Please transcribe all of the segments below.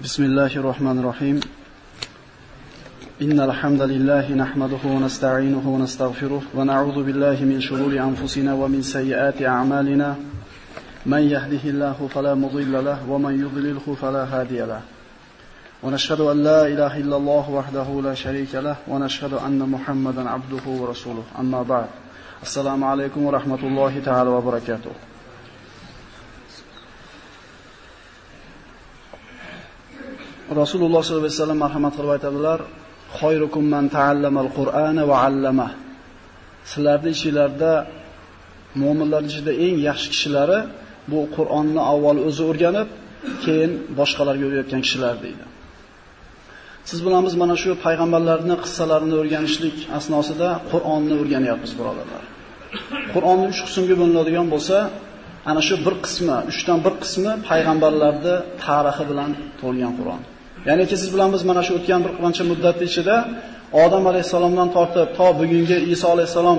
بسم الله الرحمن الرحيم. إن الحمد لله نحمده ونستعينه ونستغفره ونعوذ بالله من شرور أنفسنا ومن سيئات أعمالنا. من يهده الله فلا مضل له ومن يضلله فلا هادي له. ونشهد أن لا إله إلا الله وحده لا شريك له ونشهد أن محمدا عبده ورسوله. أما بعد السلام عليكم ورحمة الله تعالى وبركاته. Rasululloh sollallohu alayhi vasallam marhamat qilib aytadilar: "Khoyrukum man ta'allamal Qur'ana va 'allama." Sizlarning ichingizda mu'minlar ichida eng yaxshi kishilari bu Qur'onni avval o'zi o'rganib, keyin boshqalarga o'rgatgan kishilar deydi. Siz bilamiz mana shu payg'ambarlarning qissalarini o'rganishlik asnosida Qur'onni o'rganyapmiz, birodarlar. Qur'onni 3 qismga bo'linadigan bo'lsa, ana shu bir qismi, 3 dan bir qismi payg'ambarlarning tarixi bilan to'lgan Qur'on. Ya'ni siz bilan biz mana shu o'tgan bir qancha muddat ichida Odam alayhisalomdan tortib to bugungi Iso alayhisalom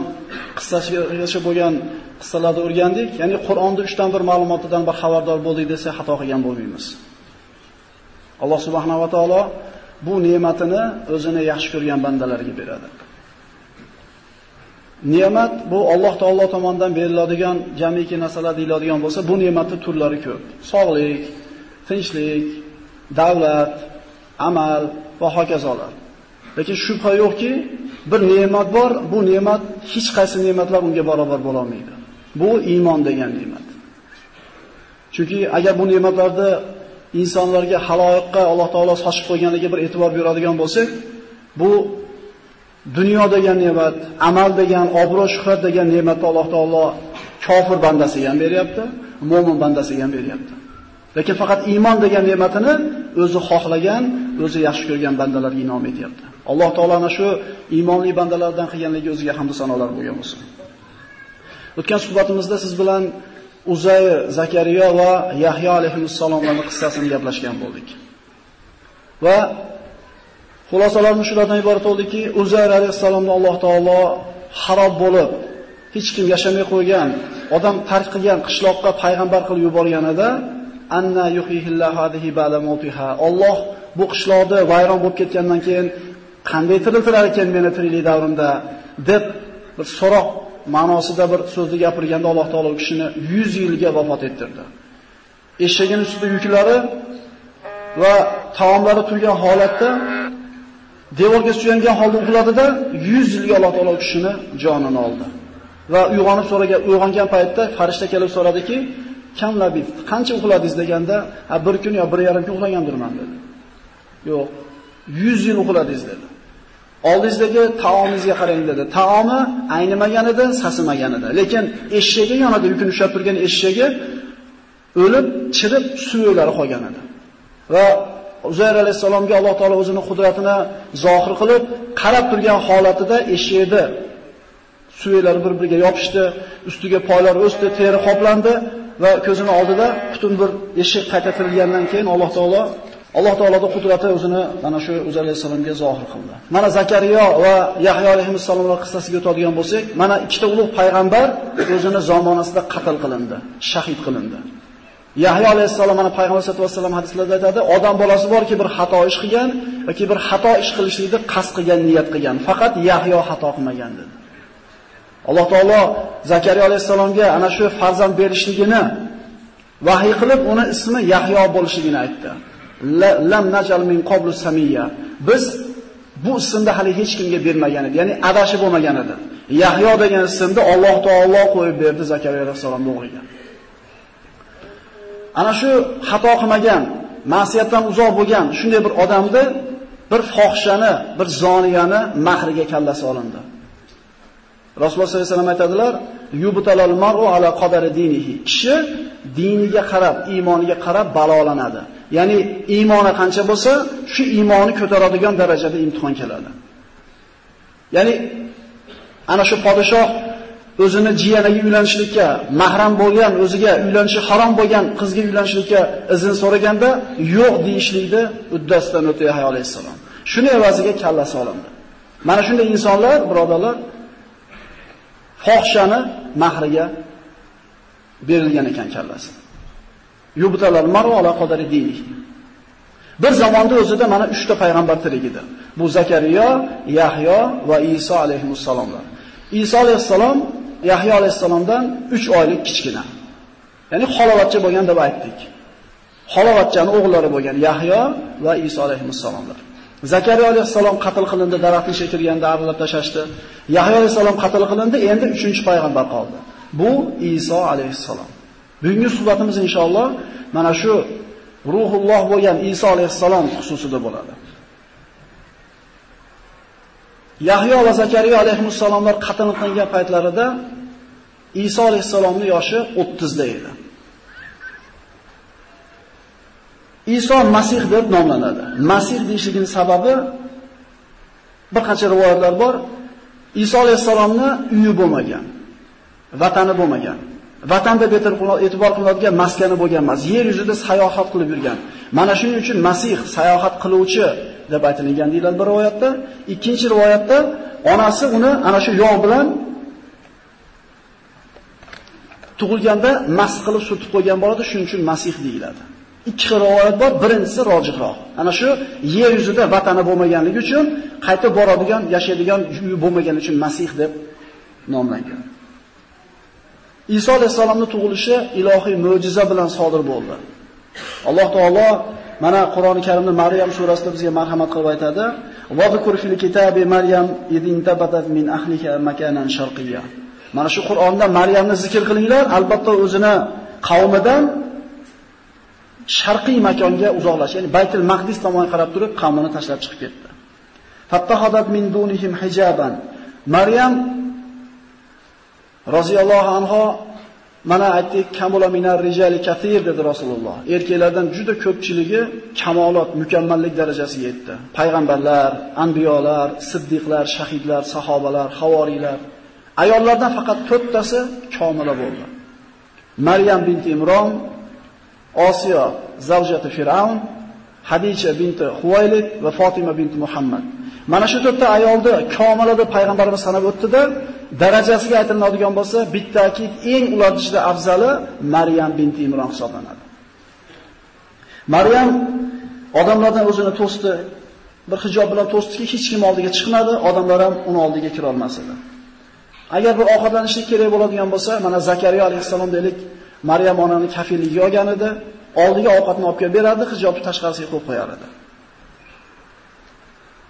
qissasigacha bo'lgan qissalarni o'rgandik. Ya'ni Qur'onda 3 dan bir ma'lumotidan bir xabardor bo'ldik desa xato qilgan bo'lmaymiz. Alloh subhanahu va taolo bu ne'matini o'zini yaxshi ko'rgan bandalariga beradi. Ne'mat bu Alloh taolo tomonidan beriladigan jamiki narsalar deyiladigan bo'lsa, bu ne'matning turlari ko'p. Sog'lik, tinchlik, davlat, amal va hokazolar. Lekin shubha yo'qki, bir ne'mat bor, bu ne'mat hech qaysi ne'matlar unga barobar bo'la olmaydi. Bu iymon degan ne'mat. Chunki agar bu ne'matlarni insonlarga haloyiqqa Alloh taolo sochib qo'yganiga bir e'tibor beradigan bo'lsak, bu dunyo degan ne'mat, amal degan, obro' shuhrat degan ne'matni Alloh taolo kofir bandasiga ham beryapti, mo'min bandasiga ham beryapti. Lekin faqat iymon degan ne'matini o'zi xohlagan, o'zi yaxshi ko'rgan bandalarga inom etyapti. Alloh taolo ana shu iymonli bandalardan qilganligi o'ziga hamd sanolar bo'lgan bo'lsin. O'tgan suhbatimizda siz bilan Uzay, Zakariya va Yahyo alayhissalomlarning qissasini gaplashgan bo'ldik. Va xulosalarimiz shulardan iborat bo'ldiki, Uzayr alayhissalomni Alloh taolo xarob bo'lib, hech kim yashamay qo'ygan, odam tark qilgan qishloqqa payg'ambar qilib yuborganida anna yuhihillahu hadihi ba'da mawtiha. Alloh bu qishloqni vayron bo'lib ketgandan keyin qanday tiriltirar ekan meni tiriklik davrimda deb bir so'roq ma'nosida bir so'zni gapirganda Alloh taolo u kishini 100 yilga vafot ettirdi. Eshagining ustida yuklari va taomlari turgan holatda devorga suyangan holda uxladida 100 yilga Alloh taolo kishini jonini oldi. Va uyg'onib so'ragan, uyg'ongan paytda farishta kelib so'radiki, kam labif. qancha uxladingiz deganda, "Ha, bir kun yo bir yarim kun uxlagandirman" dedi. Yo'q, 100 yil uxladingiz dedi. Oldingizdagi taomingizga qarang dedi. Taomi aynimagan edi, sasimagan edi. Lekin eshagi yonida yukini ushlab turgan eshagi o'lib, chirib, suyaklari qolgan edi. Va Uzayr alayhisalomga Alloh taolo o'zining qudratini zohir qilib, qarab turgan holatida eshakni suyaklari bir-biriga yopishdi, ustiga poylar o'sdi, teri qoplandi va ko'zini oldida butun bir eshik qayta tirilgandan keyin Alloh taolo Alloh taoloning qudrati o'zini mana shu Uzayr alayhisalomga zohir qildi. Mana Zakariyo va Yahyo alayhissalomlar qissasiga o'tadigan bo'lsak, mana ikkita ulug' payg'ambar o'zini zamonasida qatl qilindi, shahid qilindi. Yahyo alayhissalom mana payg'ambar sollallohu alayhi vasallam hadislarda aytadi, odam bolasi borki bir xato ish qilgan yoki bir xato ish qilishlikni qasd qilgan, niyat qilgan, faqat Yahyo xato qilmagan dedi. Alloh taolo Zakariya alayhisalomga ana shu farzand berishligini vahiy qilib, uni ismi Yahyo bo'lishligini aytdi. lam najal min qablu samiyya. Biz bu ismni hali hech kimga bermagan edi, ya'ni adashib bo'lmagan edi. Yahyo degan ismni Alloh taolo qo'yib berdi Zakariya alayhisalomning o'g'liga. Ana shu xato qilmagan, ma'siyatdan uzoq bo'lgan shunday bir odamni bir fohishani, bir zoniyani mahriga kallasi olindi. Rasululloh sollallohu alayhi vasallam aytadilar: "Yubtalal mar'u ala qadari dinihi." Kishi diniga qarab, iymoniga qarab balolanadi. Ya'ni iymoni qancha bo'lsa, shu iymoni ko'taradigan darajada imtihon keladi. Ya'ni ana shu podshoh o'zini jiyaniga uylanishlikka, mahram bo'lgan, o'ziga uylanishi harom bo'lgan qizga uylanishlikka izn so'raganda, yo'q deyishlikni uddasidan o'tay Yahyo alayhisalom. Shuni evaziga kallasi olindi. Mana shunday insonlar, birodarlar, fohshani mahriga berilgan ekan kallasi. Yubtalal maru ala qadari dini. Bir zamonda o'zida mana 3 ta payg'ambar tirik edi. Bu Zakariya, Yahyo va Iso alayhissalomlar. Iso alayhissalom Yahyo alayhissalomdan 3 oylik kichkina. Ya'ni xolovatcha bo'lgan deb aytdik. Xolovatchaning o'g'illari bo'lgan Yahyo va Iso alayhissalomlar. Zakariya alayhissalom qatl qilindi, daraxtni shekirganda arilib tashashdi. Yahyo alayhissalom qatl qilindi, endi 3-payg'ambar qoldi. Bu Iso alayhissalom. Bugungi suhbatimiz inshaalloh mana shu ruhulloh bo'lgan Iso alayhissalom xususida bo'ladi. Yahyo va Zakariya alayhissalomlar qatl qilingan paytlarida Iso alayhissalomning yoshi 30 da edi. Iso Masih deb nomlanadi. Masih deyishining sababi bir qancha rivoyatlar bor. Iso alayhisalomni uyi bo'lmagan, vatani bo'lmagan. Vatanda e'tibor qilinadigan maskani bo'lgan emas, yer yuzida sayohat qilib yurgan. Mana shuning uchun Masih sayohat qiluvchi deb aytilgan deyiladi bir rivoyatda. Ikkinchi rivoyatda onasi uni ana shu yog' bilan tug'ilganda mas qilib surtib qo'ygan bo'ladi, shuning uchun Masih deyiladi. Ikki xil rivoyat bor, birinchisi rojihroq. Ana shu yer yuzida vatani bo'lmaganligi uchun qaytib boradigan, yashaydigan uyi bo'lmagani uchun Masih deb nomlangan. Iso alayhisolamning tug'ilishi ilohiy mo'jiza bilan sodir bo'ldi. Alloh taolo mana Qur'oni Karimda Maryam surasida bizga marhamat qilib aytadi: "Va zikr fil kitabi Maryam idin min ahliha makanan sharqiyya." Mana shu Qur'onda Maryamni zikr qilinglar, albatta o'zini qavmidan sharqiy makonga uzoqlash, ya'ni Baytul Maqdis tomonga qarab turib qavmini tashlab chiqib ketdi. Fattahadat min dunihim hijaban. Maryam roziyallohu anha mana aytdik kamula minar rijali katir dedi Rasululloh. Erkaklardan juda ko'pchiligi kamolot, mukammallik darajasiga yetdi. Payg'ambarlar, anbiyolar, siddiqlar, shahidlar, sahobalar, havoriylar. Ayollardan faqat to'rttasi komila bo'ldi. Maryam bint Imron, Osiyo zavjati Fir'aun, Hadija binti Huvaylid va Fatima binti Muhammad. Mana shu to'rtta ayolni komilada payg'ambarimiz sanab o'tdi-da, darajasiga aytiladigan bo'lsa, bittaki eng ular ichida afzali Maryam binti Imron hisoblanadi. Maryam odamlardan o'zini to'sdi, bir hijob bilan to'sdiki, hech kim oldiga chiqmadi, odamlar ham uni oldiga kira olmas edi. Agar bir ovqatlanishlik kerak bo'ladigan bo'lsa, mana Zakariya alayhissalom deylik, Maryam onani kafilligiga olgan edi, oldiga ovqatni olib kelib berardi, hijobni tashqarisiga qo'yib qo'yar edi.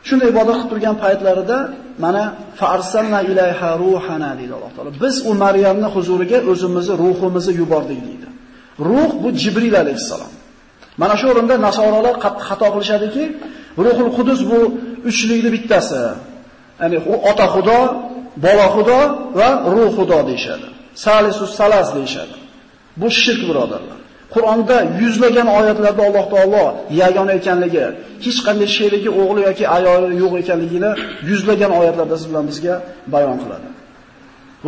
Shunday ibodat qilib turgan paytlarida mana farsalna ilayha ruhana deydi Alloh taolo. Biz u Maryamni huzuriga o'zimizni ruhimizni yubordik deydi. Ruh bu Jibril alayhissalom. Mana shu o'rinda nasoralar qattiq xato qilishadiki, Ruhul Qudus bu uchlikni bittasi. Ya'ni ota Xudo, bola Xudo va ruh Xudo deyshadi. Salisus salas deyshadi. Bu shirk birodarlar. Qur'onda yuzlagan oyatlarda Alloh taolo yagona ekanligi, hech qanday sherigi, o'g'li yoki ayoli yo'q ekanligini yuzlagan oyatlarda siz bilan bizga bayon qiladi.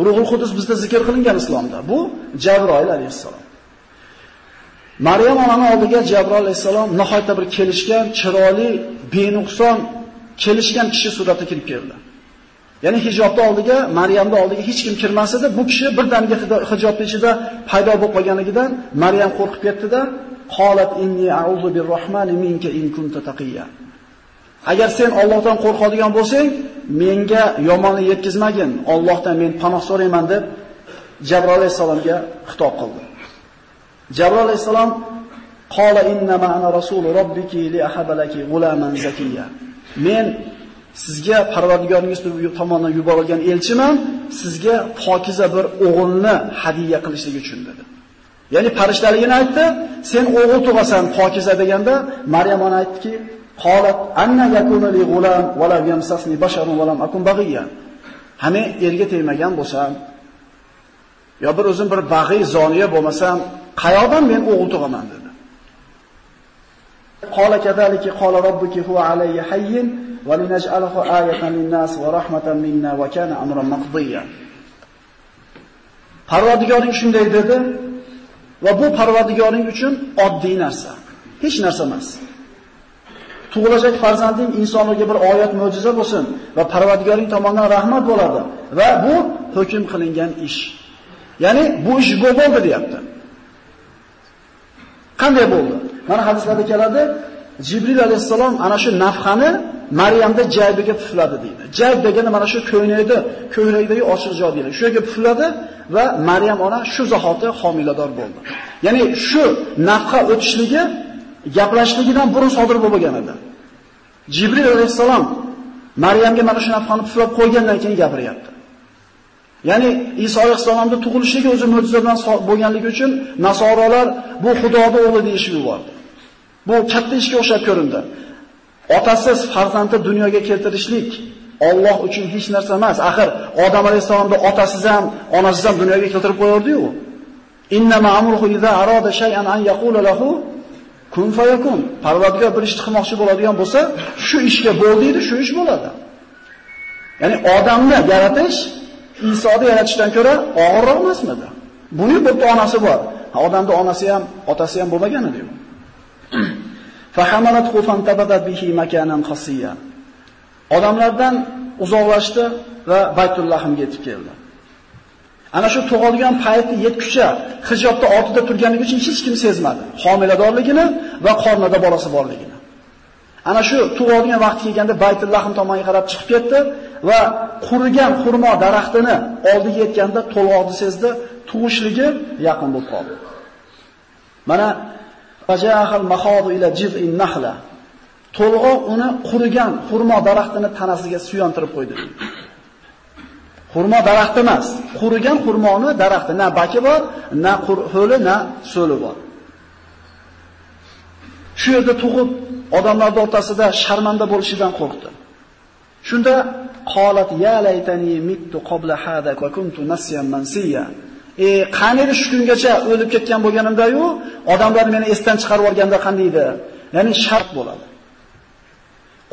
Ruhul Qudus bizda zikr qilingan islomda. Bu Jabroil alayhissalom. Maryam onani oldiga Jabroil alayhissalom nihoyatda bir kelishgan, chiroyli, benuqson kelishgan kishi suratda kirib keldi. Ya'ni hijobni oldiga, Maryamning oldiga hech kim kirmas edi. Bu kishi birdaniga hijobni ichida paydo bo'lib qolganligidan Maryam qo'rqib ketdi-da, qolat inni a'udhu birrohmani minka in kunta taqiyya. Agar sen Allohdan qo'rqadigan bo'lsang, menga yomonlik yetkazmagin, Allohdan men panoh so'rayman deb Jabroil alayhisalomga xitob qildi. Jabroil alayhisalom qola innama ana rasulu robbiki li ahabalaki g'ulaman zakiyya. Men sizga Parvardigoringiz tomonidan yuborilgan elchiman, sizga pokiza bir o'g'ilni hadiya qilishligi uchun dedi. Ya'ni farishtaligini aytdi, sen o'g'il tug'asan pokiza deganda Maryam ona aytdiki, qolat anna yakunu li g'ulam va lam yamsasni basharun va lam akun baghiya. Hami erga tegmagan bo'lsam, yo bir o'zim bir bag'iy zoniya bo'lmasam, qayoqdan men o'g'il tug'aman dedi. Qola kadaliki qola robbuki huwa alayhi hayyin وَلِنَجْعَلَهُ آيَةً لِلنَّاسِ وَرَحْمَةً مِنَّا وَكَانَ أَمْرًا مَقْضِيًّا Parvardigoring shunday dedi va bu Parvardigoring uchun oddiy narsa, hech narsa emas. Tug'ilajak farzanding insonlarga bir oyat mo'jiza bo'lsin va Parvardigoring tomonidan rahmat bo'ladi va bu hukm qilingan ish. Ya'ni bu ish bo'ldi deyapti. Qanday bo'ldi? Mana hadislarda keladi, Jibril alayhissalom ana shu nafxani Maryamda jaybiga pufladi deydi. Jayb degani mana shu ko'ynakda, ko'ylakdagi ochiq joy deydi. Shu yerga pufladi va Maryam ona shu zahoti homilador bo'ldi. Ya'ni shu nafqa o'tishligi gaplashligidan burun sodir bo'lgan edi. Jibril alayhissalom Maryamga mana shu nafqani puflab qo'ygandan keyin gapiryapti. Ya'ni Iso alayhissalomning tug'ilishligi o'zi mo'jizadan bo'lganligi uchun nasorolar bu Xudoning o'g'li deyishib yubordi. Bu katta ishga o'xshab ko'rindi. Otasiz farzandni dunyoga keltirishlik Alloh uchun hech narsa emas. Axir Odam alayhissalomni otasiz ham, onasiz ham dunyoga keltirib qo'yardi-ku. Inna ma'muruhu idza arada shay'an an yaqula lahu kun fayakun. Parvardigor bir ishni qilmoqchi bo'ladigan bo'lsa, shu ishga bo'l deydi, shu ish bo'ladi. Ya'ni odamni yaratish Isoni yaratishdan ko'ra og'irroq emasmidi? Buni bitta onasi bor. Odamda onasi ham, otasi ham bo'lmagan edi. Fahamalathu fantabadat bihi makanan qasiya. Odamlardan uzoqlashdi va Baytullahimga yetib keldi. Ana shu tug'ilgan payti yetguncha hijobda ortida turganligi uchun hech kim sezmadi. Homiladorligini va qornida bolasi borligini. Ana shu tug'ilgan vaqt kelganda Baytullahim tomonga qarab chiqib ketdi va qurigan xurmo daraxtini oldiga yetganda to'lg'oqni sezdi, tug'ishligi yaqin bo'lib qoldi. Mana Fajahal mahadu ila jiz'in nahla. To'lg'oq uni qurigan xurmo daraxtini tanasiga suyantirib qo'ydi. Xurmo daraxti emas, qurigan xurmoni daraxti, na baki bor, na ho'li, na so'li bor. Shu yerda tug'ib odamlar o'rtasida sharmanda bo'lishidan qo'rqdi. Shunda qolat ya laytani mittu qabla hada va kuntu nasiyan mansiya. E, qani edi shu kungacha o'lib ketgan bo'lganimda-yu, odamlar meni esdan chiqarib yuborganda qanday edi? Ya'ni shart bo'ladi.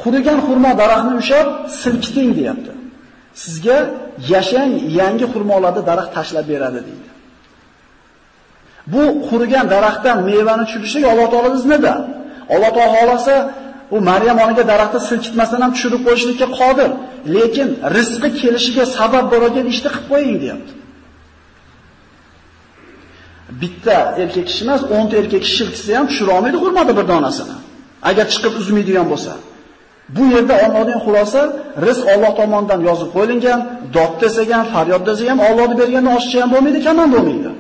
Qurigan xurmo daraxtini ushlab silkiting deyapti. Sizga yashang yangi xurmolarni daraxt tashlab beradi deydi. Bu qurigan daraxtdan mevani tushirishlik Alloh taolo iznida. Alloh taolo xolasa u Maryam onaga daraxtni silkitmasdan ham tushirib qo'yishlikka qodir. Lekin rizqi kelishiga sabab bo'ladigan ishni qilib qo'ying deyapti. Bitta erkak kishi emas, 10 ta erkak kishi shirkisa ham tushira olmaydi xurmada bir donasini. Agar chiqib uzmaydigan bo'lsa. Bu yerda oladigan xulosa rizq Alloh tomonidan yozib qo'yilgan, dod desak ham, faryod desak ham Allohning berganda oshiqcha ham bo'lmaydi, kam ham bo'lmaydi.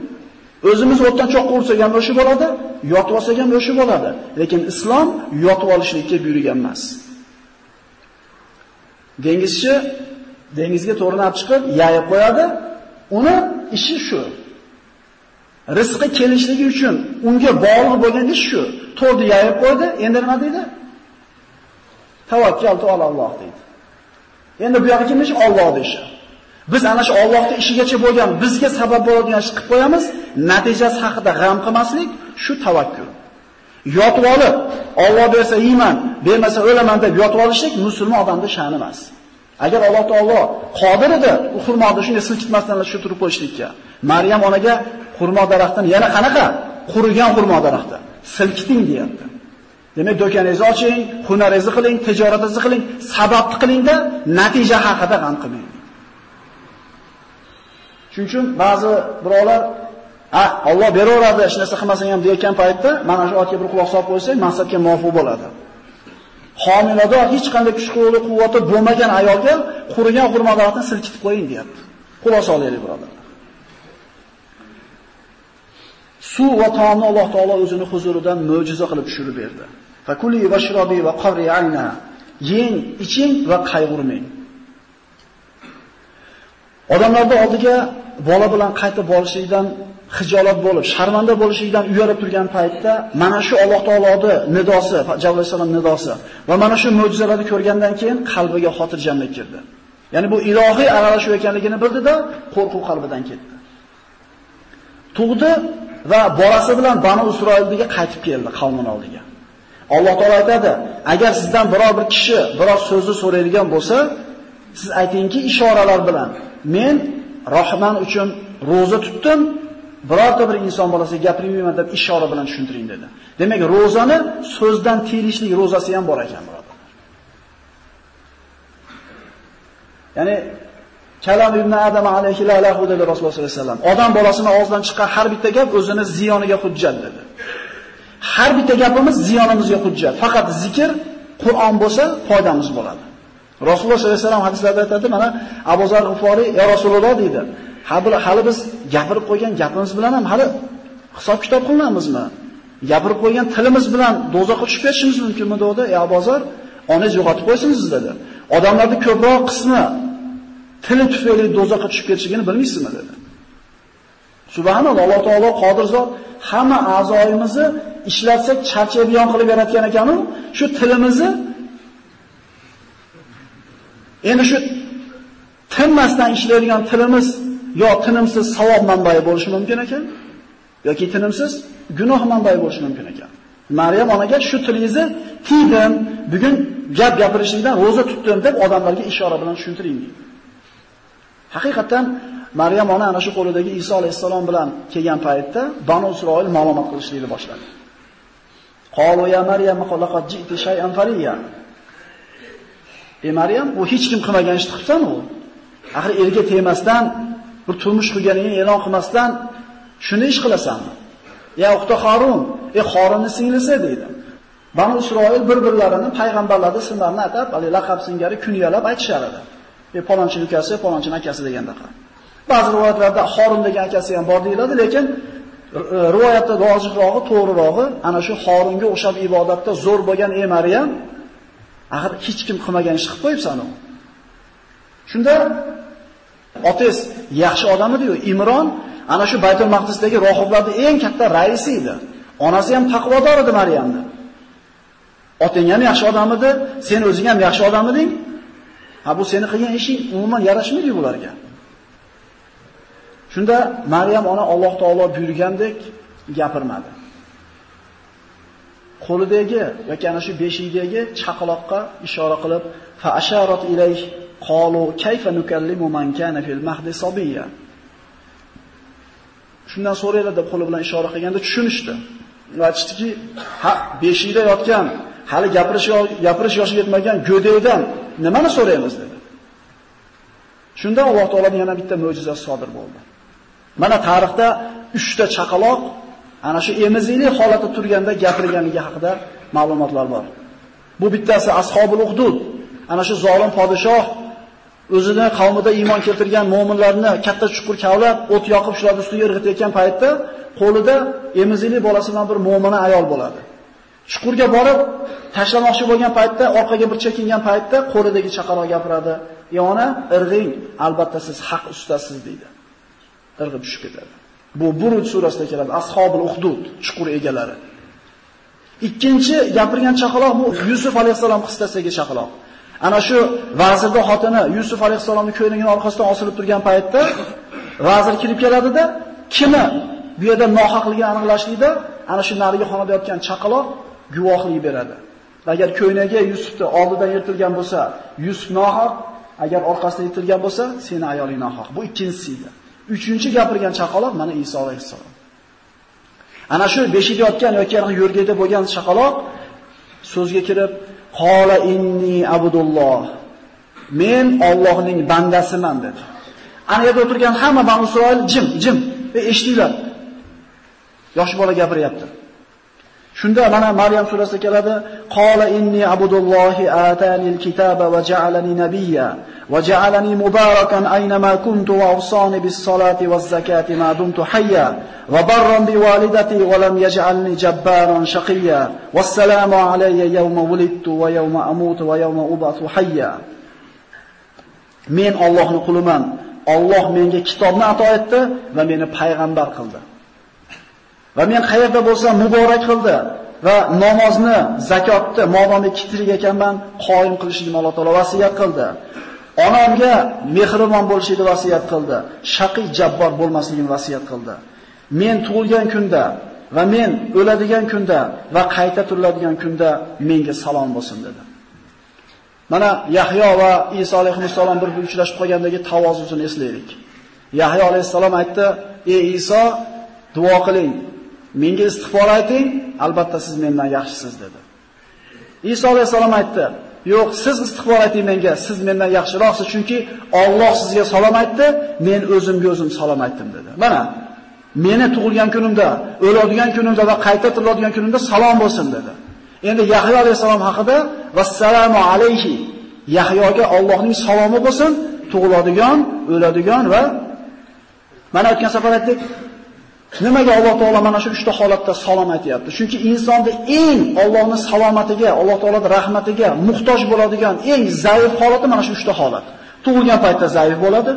O'zimiz o'tdan cho'qqa ursak ham o'sha bo'ladi, yotib olsak ham o'sha bo'ladi. Lekin islom yotib olishlikka buyurgan emas. Dengizchi dengizga to'g'ri chiqib, yayib qo'yadi. Uni ishi shu. Rizqi kelishligi uchun unga bog'liq bo'lgan ish shu. To'rni yayib qo'ydi, endi nima deydi? Tavakkaltu Alloh deydi. Endi bu yoqqa kimnish Allohning ishi. Biz ana shu Allohning ishigacha bo'lgan bizga sabab bo'ladigan ishni qilib qo'yamiz, natijasi haqida g'am qilmaslik shu tavakkul. Yotib olib, Alloh bersa iymon, bermasa o'laman deb yotib olishlik musulmon odamda sha'ni emas. Agar Alloh taolo qodir edi, u hurmatni shunday silkitmasdan shu turib qo'yishlikka. Maryam onaga xurmo daraxtini yana qanaqa? Qurigan xurmo daraxti. Silkiting deyapti. Demak, do'koningizni oching, hunaringizni qiling, tijoratingizni qiling, sababni qilingda, natija haqida g'am qilmang. Shuning uchun ba'zi birovlar "A, Alloh beraveradi, hech narsa qilmasang ham" deyotgan paytda mana shu otga bir quloq solib qo'ysak, maqsadga muvofiq bo'ladi. Homilador hech qanday kuch-quvvati quvvati bo'lmagan ayolga qurigan xurmo daraxtini silkitib qo'ying, deyapti. Xulosa olaylik, birodarlar. Suv va taomni Alloh taolo o'zini huzuridan mo'jiza qilib tushirib berdi. Fakuli vashrobi va qari ayna. Yeng, iching va qayg'urmang. Odamlarning oldiga bola bilan qaytib borishlikdan hijolat bo'lib, sharmanda bo'lishlikdan uyalib turgan paytda mana shu Alloh taoloning nidosi, Jalol nidosi va mana shu mo'jizalarni ko'rgandan keyin qalbiga xotirjamlik kirdi. Ya'ni bu ilohiy aralashuv ekanligini bildida, qo'rquv qalbidan ketdi. Tug'di va borasi bilan Banu Isroilga qaytib keldi qavmini oldiga. Alloh taolo aytadi, agar sizdan biror bir kishi biror so'zni so'raydigan bo'lsa, siz aytingki ishoralar bilan men Rahman uchun roza tutdim, birorta bir inson bolasiga gapirmayman deb ishora bilan tushuntiring dedi. Demak, ro'zani so'zdan tiyilishlik ro'zasi ham bor ekan, birodarlar. Ya'ni Kalam ibn Adam alayhi la lahu dedi Rasululloh sollallohu alayhi vasallam. Odam bolasini og'zidan chiqqan har bitta gap o'zini ziyoniga hujjat dedi. Har bitta gapimiz ziyonimizga hujjat. Faqat zikr, Qur'on bo'lsa foydamiz bo'ladi. Rasululloh sollallohu alayhi vasallam hadislarda aytadi, mana Abu Zar G'iforiy, "Ya Rasululloh" dedi. Hali biz gapirib qo'ygan gapimiz bilan ham hali hisob kitob qilinamizmi? Gapirib qo'ygan tilimiz bilan do'zaxga tushib ketishimiz mumkinmi dedi. "Ya Abu Zar, onangiz yo'qotib qo'ysin siz" dedi. Odamlarning ko'proq qismi tili tufayli dozaqa tushib ketishligini bilmaysizmi dedi. Subhanalloh, Alloh taolo qodir zot hamma a'zoyimizni ishlatsak charchab qilib yaratgan ekan-u, shu tilimizni endi shu tinmasdan ishlaydigan tilimiz yo tinimsiz savob manbai bo'lishi mumkin ekan, yoki tinimsiz gunoh manbai bo'lishi mumkin ekan. Maryam onaga shu tilingizni tiydim, bugun gap gapirishingdan roza tutdim deb odamlarga ishora bilan tushuntiring deydi. Haqiqatan Maryam ona ana shu qo'lidagi Iso alayhisalom bilan kelgan paytda Banu Isroil ma'lumot qilishlikni boshladi. Qalu ya Maryam laqad ji'ti shay'an fariya. Ey Maryam, bu hech kim qilmagan ishni qilsan u. Axir erga tegmasdan, bir turmush qilganingni e'lon qilmasdan shuni ish qilasanmi? Ya uqta Harun, ey Harunning singlisi dedi. Banu Isroil bir-birlarini payg'ambarlarning ismlarini atab, ali laqab singari kunyalab aytishar edi. Ey palonchining ukasi, palonchining akasi degandaqa. Ba'zi rivoyatlarda Xorim degan akasi ham bor deyiladi, lekin e, rivoyatda lojixrog'i, to'g'rirog'i ana shu Xorimga o'xshab ibodatda zo'r bo'lgan ey Maryam, axir hech kim qilmagan ish qilib qo'yibsan u. Shunda otangiz yaxshi odam edi-yu, Imron ana shu Baytul Maqdisdagi rohiblarning eng katta raisi edi. Onasi ham taqvodor edi Maryamni. Oting ham yaxshi odam edi, sen o'zing ham yaxshi odam eding. Ha bu seni qilgan ishing umuman yarashmaydi bularga. Shunda Maryam ona Alloh taolo buyurgandek gapirmadi. Qo'lidagi yoki ana shu beshigidagi chaqaloqqa ishora qilib, fa asharat ilayh qalu kayfa nukallimu man kana fil mahdi sabiyya. Shundan so'raylar deb qo'li bilan ishora qilganda tushunishdi. Va aytishdiki, ha beshikda yotgan, hali gapirish gapirish yoshiga yetmagan go'daydan nimani so'raymiz dedi. Shunda Alloh taolaning yana bitta mo'jizasi sodir bo'ldi. Mana tarixda 3 ta chaqaloq ana shu emizikli holatda turganda gapirganligi haqida ma'lumotlar bor. Bu bittasi Ashobul Uhdud. Ana shu zolim podshoh o'zining qavmida iymon keltirgan mu'minlarni katta chuqur kavlab, o't yoqib shular ustiga irg'itayotgan paytda qo'lida emizikli bolasi bilan bir mu'mina ayol bo'ladi. Chuqurga borib tashlamoqchi bo'lgan paytda, orqaga bir chekingan paytda qo'lidagi chaqaloq gapiradi. "Yona, irg'ing, albatta siz haq ustasiz" deydi. Irg'ib tushib ketadi. Bu Buruj surasida keladi. Ashobul Uhdud, chuqur egalari. Ikkinchi gapirgan chaqaloq bu Yusuf alayhisalom qissasidagi chaqaloq. Ana shu vazirda xotini Yusuf alayhisalomning ko'ylagining orqasidan osilib turgan paytda vazir kirib keladida, kimi bu yerda nohaqligini aniqlashlikda ana shu narigi xonada yotgan chaqaloq guvohlik beradi. Agar ko'ynagi Yusufni oldidan yirtilgan bo'lsa, Yusuf nohaq, agar orqasidan yirtilgan bo'lsa, seni ayoling nohaq. Bu ikkinchisi edi. Uchinchi gapirgan chaqaloq mana Iso alayhissalom. Ana shu beshikda yotgan yoki yo'rgada bo'lgan chaqaloq so'zga kirib, "Qola inni abudulloh." Men Allohning bandasiman dedi. Ana yerda o'tirgan hamma Banu Isroil jim, jim. E eshitinglar. Yosh bola gapiryapti. Shunda mana Maryam surasida keladi: "Qala inni abudullohi atanil kitaba va ja'alani nabiyya va ja'alani mubarakan aynama kuntu va awsani bis-salati vaz-zakati ma dumtu hayya va barran bi walidati va lam yaj'alni jabbaran shaqiyya. Wassalamu alayya yawma wulidtu va yawma amutu va yawma ubathu hayya." Men Allohning quliman. Alloh menga kitobni ato etdi va meni payg'ambar qildi. Va men qayerda bo'lsam muborak qildi va namozni, zakotni modomiki tirik ekanman, qoyim qilishligini Alloh taolo vasiyat qildi. Onamga mehribon bo'lishni vasiyat qildi. Shaqiy jabbor bo'lmasligini vasiyat qildi. Men tug'ilgan kunda va men o'ladigan kunda va qayta turiladigan kunda menga salom bo'lsin dedi. Mana Yahyo va Iso alayhissalom bir uchrashib qolgandagi tavozusini eslaylik. Yahyo alayhissalom aytdi: "Ey Iso, duo qiling, Menga istig'for ayting, albatta siz mendan yaxshisiz dedi. Iso alayhisalom aytdi: "Yo'q, siz istig'for ayting menga, siz mendan yaxshiroqsiz, chunki Alloh sizga salom aytdi, men o'zimga o'zim salom aytdim" dedi. Mana Meni tug'ilgan kunimda, o'ladigan kunimda va qayta tiriladigan kunimda salom bo'lsin dedi. Endi Yahyo alayhisalom haqida vassalomu alayhi. Yahyoga Allohning salomi bo'lsin, tug'iladigan, o'ladigan va mana o'tgan safar aytdik, Nimaga Alloh taolo mana shu 3 ta holatda salom aytayapti? Chunki insonni eng Allohning salomatiga, Alloh taolaning rahmatiga muhtoj bo'ladigan eng zaif holati mana shu 3 ta holat. Tug'ilgan paytda zaif bo'ladi,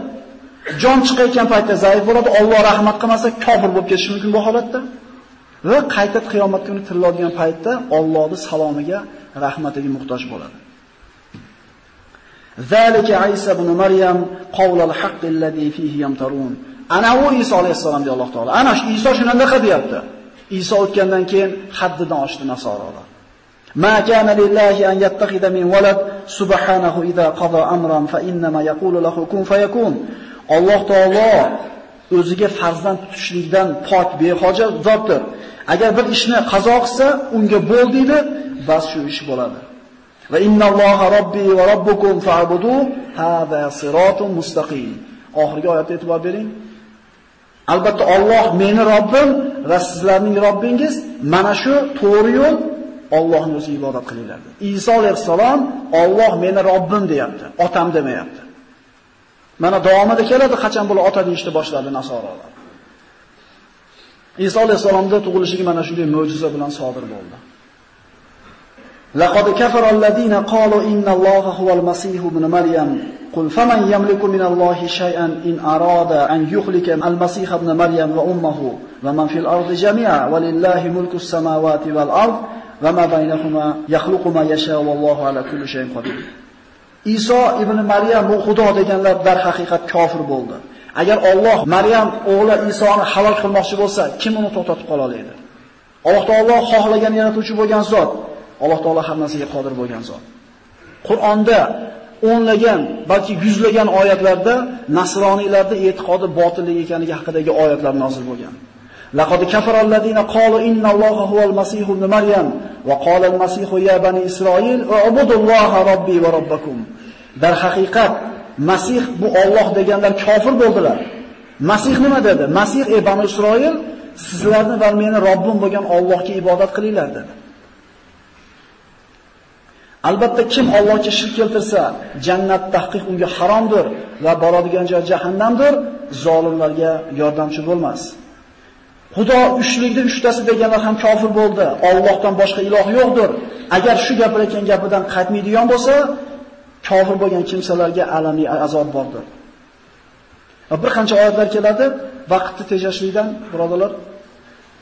jon chiqayotgan paytda zaif bo'ladi, Alloh rahmat qilmasa kofir bo'lib ketishi mumkin bu holatda. Va qayta qiyomat kuni tiriladigan paytda Allohning salomiga, rahmatiga muhtoj bo'ladi. Zalika Isa ibn Maryam qawlal haqqi allazi fihi yamtarun. Ana u Iso alayhissalom deydi Alloh taolo. Ana shu Iso qanday deyapti. Iso o'tgandan keyin haddidan oshdi nasorolar. Ma kana lillahi an yattakhida min walad subhanahu idza qada amran fa innamo yaqulu lahu kun fayakun. Alloh taolo o'ziga farzand tutishlikdan pok behojat zotdir. Agar bir ishni qazo qilsa, unga bo'l deydi, bas shu ish bo'ladi. Va innalloha robbi va robbukum fa'budu hada siratun mustaqim. Oxirgi oyatga e'tibor bering. Albatta Alloh meni Robbim va sizlarning Robbingiz mana shu to'g'ri yo'l Allohni o'zi ibodat qilinglar. Iso alayhissalom Alloh meni Robbim deyapti, otam demayapti. Mana davomida keladi qachon bular ota deyishni boshladi nasoralar. Iso alayhisalomning tug'ilishiga mana shunday mo'jiza bilan sodir bo'ldi. Laqad kafara alladina qalu inna Alloha huval masih ibn Maryam قل فمن يملك من الله شيئا إن أراد أن يخلق المسيح ابن مريم وأمه ومن في الأرض جميعا ولله ملك السماوات والأرض وما بينهما يخلق ما يشاء والله على كل شيء قدير Iso ibn Maryam bu Xudo deganlar dar haqiqat kofir bo'ldi. Agar Alloh Maryam o'g'li Isoni halok qilmoqchi bo'lsa, kim uni to'xtatib qola oladi? Alloh taolo xohlagan yaratuvchi bo'lgan zot, Alloh taolo hammasiga qodir bo'lgan zot. Qur'onda o'nlagan, balki yuzlagan oyatlarda nasroniylarning e'tiqodi botillik ekanligi haqidagi oyatlar nozil bo'lgan. Laqad kafara allazina qalu innalloha huval masih ibn Maryam va qala al-masih ya bani Isroil ubudulloha robbi va robbakum. Dar haqiqat Masih bu Alloh deganlar kofir bo'ldilar. Masih nima dedi? Masih ey bani Isroil sizlarni va meni Robbim bo'lgan Allohga ibodat qilinglar dedi. Albatta kim Allohga shirk keltirsa, jannat tahqiq unga haromdir va boradigan joy jahannamdir, zolimlarga yordamchi bo'lmas. Xudo uchlikda uchtasi deganlar ham kofir bo'ldi. Allohdan boshqa iloh yo'qdir. Agar shu gapirayotgan gapidan qaytmaydigan bo'lsa, kofir bo'lgan kimsalarga alamli azob bordir. Va bir qancha oyatlar keladi, vaqtni tejashlikdan birodalar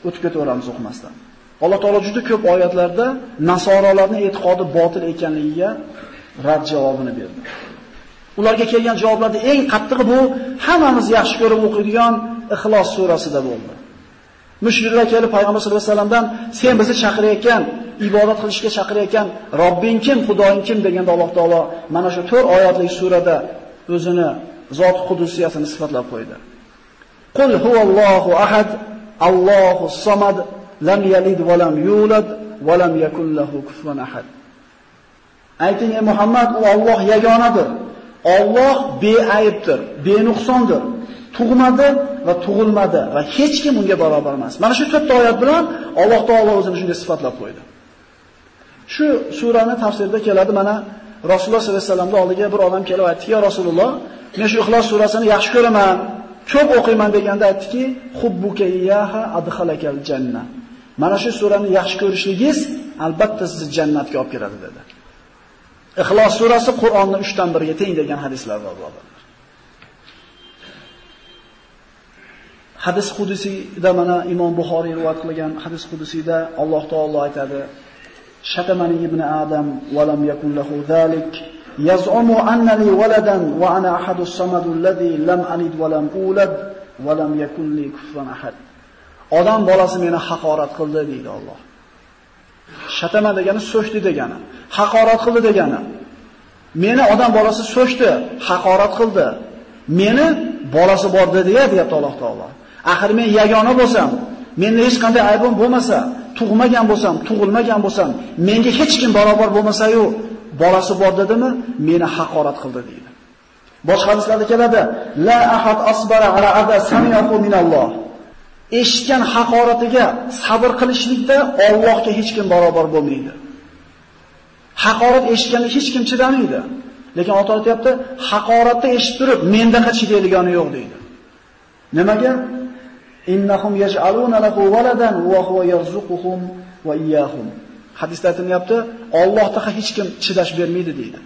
o'tib ketaveramiz o'qimasdan. Alloh taolo juda ko'p oyatlarda nasoralarning e'tiqodi botil ekanligiga rad javobini berdi. Ularga kelgan javoblarda eng qattig'i bu hammamiz yaxshi ko'rib o'qiydigan Ixlos surasida bo'ldi. Mushriklar kelib payg'ambar sollallohu alayhi vasallamdan sen bizni chaqirayotgan, ibodat qilishga chaqirayotgan Robbing kim, Xudoing kim deganda Alloh taolo mana shu 4 oyatlik surada o'zini zot qudusiyatini sifatlab qo'ydi. Qul huvallohu ahad, Allohu samad, lam yalid va lam yulad va lam yakul lahu kufuwan ahad. Ayting ey Muhammad, u Alloh yagonadir. Alloh beaybdir, benuqsondir. Tug'madi va tug'ilmadi va hech kim unga barobar emas. Mana shu to'rt oyat bilan Alloh taolo o'zini shunday sifatlab qo'ydi. Shu surani tafsirida keladi mana Rasululloh sollallohu alayhi vasallamning oldiga bir odam kelib aytdi: "Ya Rasululloh, men shu Ixlos surasini yaxshi ko'raman, ko'p o'qiyman" deganda aytdiki: "Hubbuka iyyaha adkhalakal jannah." Mana shu surani yaxshi ko'rishligingiz albatta sizni jannatga olib kiradi dedi. Ixlos surasi Qur'onning 3 dan 1 ga teng degan hadislar bor birodarlar. Hadis qudusiyda mana Imom Buxoriy rivoyat qilgan hadis qudusiyda Alloh taolo aytadi: "Shatamani ibn Adam va lam yakun lahu zalik" yaz'umu annani waladan wa ana ahadus samadu alladhi lam anid wa lam ulad wa lam yakun li kufuwan ahad. Odam bolasi meni haqorat qildi deydi Alloh. Shatama degani so'shdi degani, haqorat qildi degani. Meni odam bolasi so'shdi, haqorat qildi. Meni bolasi bor dedi deyapti Alloh taolo. Axir men yagona bo'lsam, menda hech qanday aybim bo'lmasa, tug'magan bo'lsam, tug'ilmagan bo'lsam, menga hech kim barobar bo'lmasa-yu, bolasi bor dedimi, meni haqorat qildi deydi. Boshqa hadislarda keladi: "La ahad asbara ala ada samiyatu minalloh." Eshitgan haqoratiga sabr qilishlikda Allohga hech kim barobar bo'lmaydi. Haqorat eshitganda hech kim chidamaydi. Lekin ota aytayapti, haqoratni eshitib turib, mendaqa chidaydigani yo'q deydi. Nimaga? Innahum yaj'aluna lahu waladan wa huwa yarzuquhum va iyyahum. Hadisda aytilyapti, Allohga hech kim chidash bermaydi deydi.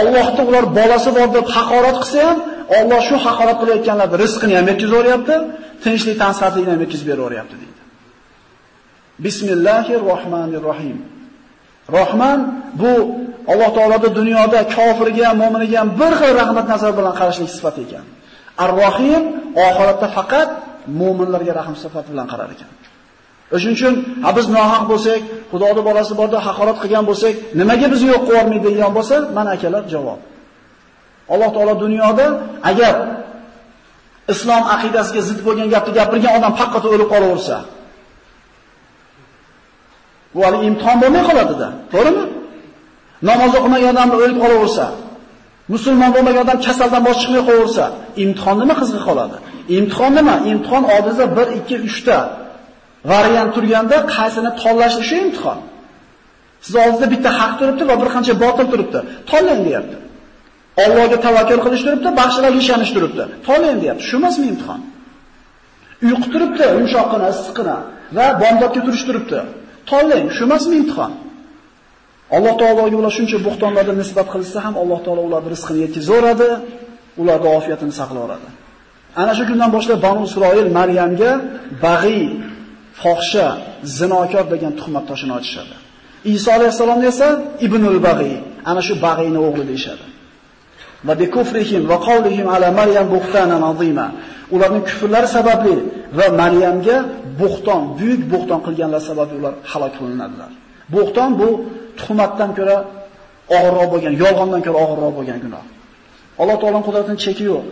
Allohda ular bolasi bor deb haqorat qilsa ham, Alloh shu haqorat qilayotganlarga rizqini ham yetkazaveryapti, tinchlik tansihatlikni ham yetkazib beraveryapti deydi. Bismillahir rohmanir rohim. Rahman bu Alloh taoloda dunyoda kofirga ham, mu'miniga ham bir xil rahmat nazar bilan qarashlik sifati ekan. Ar-Rohim oxiratda faqat mu'minlarga rahm sifati bilan qarar ekan. O'shuning uchun, ha biz nohaq bo'lsak, Xudoning bolasi borda haqorat qilgan bo'lsak, nimaga bizni yo'q qilib degan bo'lsa, mana akalar javob. Alloh taolo dunyoda agar islom aqidasiga zid bo'lgan gapni gapirgan odam faqat o'lib qolaversa, bu hali imtihon bo'lmay qoladi-da, to'g'rimi? Namoz o'qimagan odam o'lib qolaversa, musulmon bo'lmagan odam kasaldan bosh chiqmay qolaversa, imtihon nima qizg'i qoladi? Imtihon nima? Imtihon oldingizda 1, 2, 3 ta variant turganda qaysini tanlash shu imtihon. Siz oldingizda bitta haq turibdi va bir qancha botil turibdi. Tanlang deyapti. Allohga tavakkul qilish turibdi, baxshilarga ishonish turibdi. Tolen deyapti. Shu emasmi imtihon? Uyqu turibdi, yumshoqqina, issiqqina va bomdodga turish turibdi. Tolen, shu emasmi imtihon? Alloh taologa ular shuncha buxtonlarga nisbat qilsa ham Alloh taolo ularning rizqini yetkazaveradi, ularning ofiyatini saqlaveradi. Ana shu kundan boshlab Banu Isroil Maryamga bag'iy, fohsha, zinokor degan tuhmat toshini ochishadi. Iso alayhisalomni esa Ibnul Bag'iy, ana shu bag'iyni o'g'li deyshadi. Va bi kufrihim va qawlihim ala Maryam buhtanan azima. Ularning kufrlari sababli va Maryamga buxton, buyuk buxton qilganlar sababli ular halok qilinadilar. Buxton bu tuhmatdan ko'ra og'irroq bo'lgan, yolg'ondan ko'ra og'irroq bo'lgan gunoh. Alloh taolaning qudratining cheki yo'q.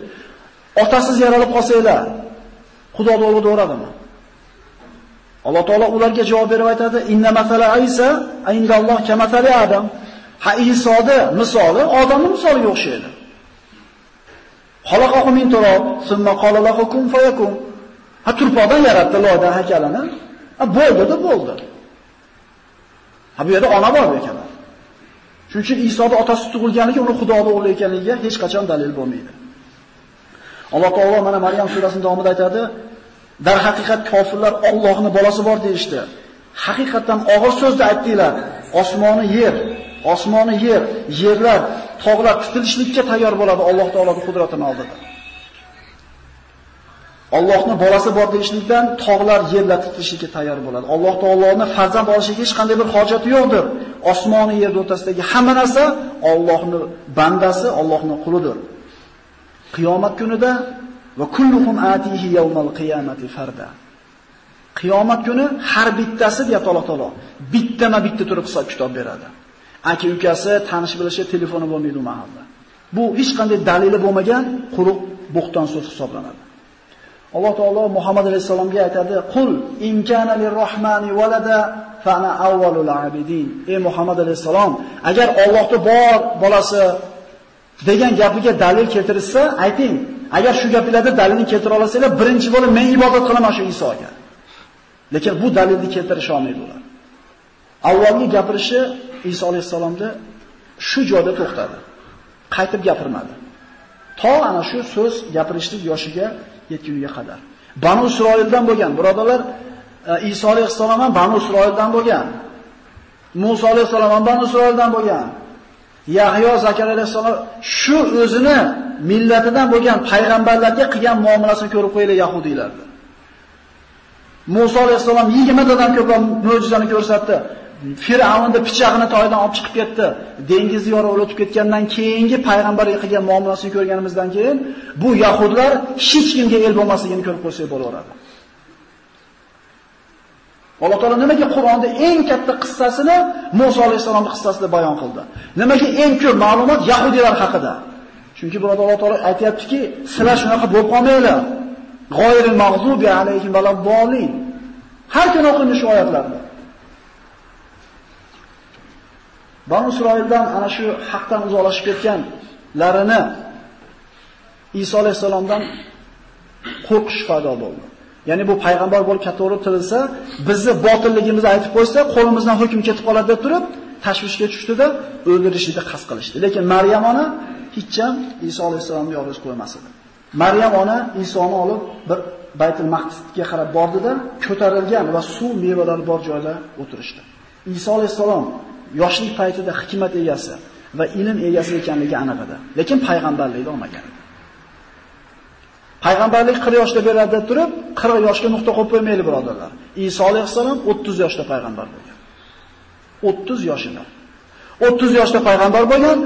Otasiz yaralib qolsanglar, Xudo o'g'li do'radimi? Alloh taolo ularga javob berib aytadi: "Inna masala Isa indalloh kamatali Adam." Ha Isoni misoli odamning misoliga o'xshaydi. Xalaqahu min turob, summa qala lahu kun fayakun. Ha turpoqdan yaratdi loydan haykalini. Ha bo'ldi-da, bo'ldi. Ha bu yerda ona bor ekan. Shuning uchun Isoda otasi tug'ilganligi uni Xudoning o'g'li ekanligiga hech qachon dalil bo'lmaydi. Alloh taolo mana Maryam surasining davomida aytadi: Dar haqiqat kofirlar Allohning bolasi bor deyishdi. Haqiqatan og'ir so'zda aytdinglar. Osmoni yer, osmoni yer, yerlar, tog'lar titilishlikka tayyor bo'ladi Alloh taoloning qudratini oldida. Allohning bolasi bor deyishlikdan tog'lar, yerlar titilishlikka tayyor bo'ladi. Alloh taoloning farzand olishiga hech qanday bir hojati yo'qdir. Osmoni yer o'rtasidagi hamma narsa Allohning bandasi, Allohning qulidir. Qiyomat kunida va kulluhum atihi yawmal qiyamati farda. Qiyomat kuni har bittasi deyapti Alloh taolo, bittama-bitta turib hisob kitob beradi. Aka ukasi, tanish bilishi telefoni bo'lmaydi u mahalla. Bu hech qanday dalili bo'lmagan quruq bo'xton so'z hisoblanadi. Alloh taolo Muhammad alayhisalomga aytadi: "Qul in kana lirrohmani walada fa ana awwalul abidin." Ey Muhammad alayhisalom, agar Allohning bor bolasi degan gapiga dalil keltirsa, ayting. Agar shu gaplarga dalilni keltira olasanglar, birinchi bo'lib men ibodat qilaman shu Isoga. Lekin bu dalilni keltirisha olmaydi ular. Avvalgi gapirishi Iso alayhisalomda shu joyda to'xtadi. Qaytib gapirmadi. To ana shu so'z gapirishlik yoshiga yetguniga qadar. Banu Isroildan bo'lgan, birodalar, e, Iso alayhisalom ham Banu Isroildan bo'lgan. Musa alayhisalom ham Banu Isroildan bo'lgan. Yahyo Zakariya alayhisalom shu o'zini millatidan bo'lgan payg'ambarlarga qilgan muomalasini ko'rib qo'yinglar yahudiylarni. Musa alayhisalom 20 tadan ko'proq mo'jizani ko'rsatdi. Fir'avnni pichog'ini toydan olib chiqib ketdi. Dengizni yorib o'tib ketgandan keyingi payg'ambarga qilgan muomolasini ko'rganimizdan keyin bu yahudlar hech kimga el bo'lmasligini ko'rib qo'ysak bo'laveradi. Alloh taolo nimaga Qur'onda eng katta qissasini Musa alayhisolamning qissasida bayon qildi? Nimaga eng ko'p ma'lumot yahudiylar haqida? Chunki burada Alloh taolo aytayaptiki, sizlar shunaqa bo'lib qolmanglar. G'oyril mag'zubi alayhim valaddallin. Har kuni o'qing shu oyatlarni. Banu Isroildan ana shu haqdan uzoqlashib ketganlarini Iso alayhisalomdan qo'rqish paydo bo'ldi. Ya'ni bu payg'ambar bo'lib kattaroq tirilsa, bizni botilligimizni aytib qo'ysa, qo'limizdan hukm ketib qoladi deb turib, tashvishga tushdida, o'ldirishni qasd qilishdi. Lekin Maryam ona hech ham Iso alayhisalomni yolg'iz qo'ymas edi. Maryam ona Isoni olib bir Baytul Maqdisga qarab bordida, ko'tarilgan va suv mevalari bor joyda o'tirishdi. Iso alayhisalom yoshlik paytida hikmat egasi va ilm egasi ekanligi aniq edi, lekin payg'ambarlikni olmagan. Payg'ambarlik 40 yoshda beradi deb turib, 40 yoshga nuqta qo'yib qo'ymaylik birodarlar. Iso alayhissalom 30 yoshda payg'ambar bo'lgan. 30 yoshida. 30 yoshda payg'ambar bo'lgan,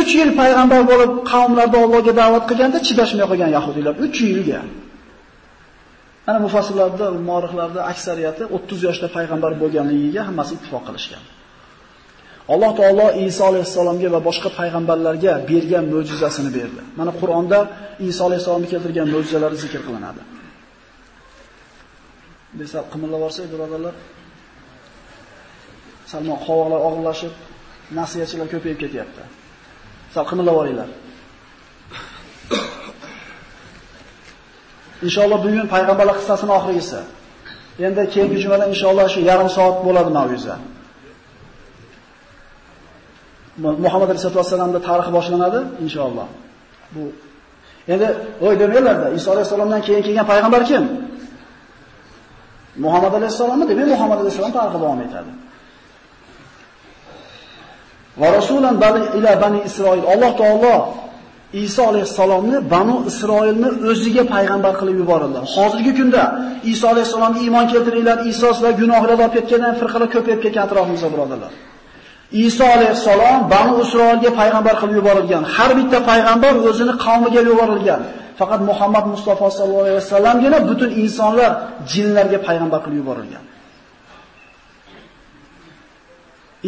3 yil payg'ambar bo'lib qavmlarni Allohga da'vat qilganda chidashmay qolgan yahudiylar 3 yilga. Ana mufassirlarda, muorixlarda aksariyati 30 yoshda payg'ambar bo'lganligiga hammasi ittifoq qilishgan. Alloh taolo Iso alayhisalomga va boshqa payg'ambarlarga bergan mo'jizasini berdi. Mana Qur'onda Iso alayhisalomga keltirgan mo'jizalari zikr qilinadi. Desa qimillab borsak, birodarlar. salmoq qovoqlar og'irlashib, nasiyachilar ko'payib ketyapti. Sal qimillab olinglar. Inshaalloh bugun payg'ambarlar qissasining oxirgisi. Endi keyingi jumada inshaalloh shu yarim soat bo'ladi mavzusi. Muhammad alayhisolatu vasallamning tarixi boshlanadi inshaalloh. Bu endi o'y demanglarda, Iso alayhisalomdan keyin kelgan payg'ambar kim? Muhammad alayhisalommi? Demak, Muhammad alayhisalom tarixi davom etadi. Va rasulan bani ila bani Isroil. Alloh taolo Iso alayhisalomni Banu Isroilni o'ziga payg'ambar qilib yuborildi. Hozirgi kunda Iso alayhisalomga iymon keltiringlar, Iso sizlar gunohlardan olib ketgandan firqalar ko'payib ketgan atrofimizda birodarlar. Iso alayhissalom Banu Isroilga payg'ambar qilib yuborilgan. Har bitta payg'ambar o'zini qavmiga yuborilgan. Faqat Muhammad Mustafa sallallohu alayhi vasallamgina butun insonlar jinlarga payg'ambar qilib yuborilgan.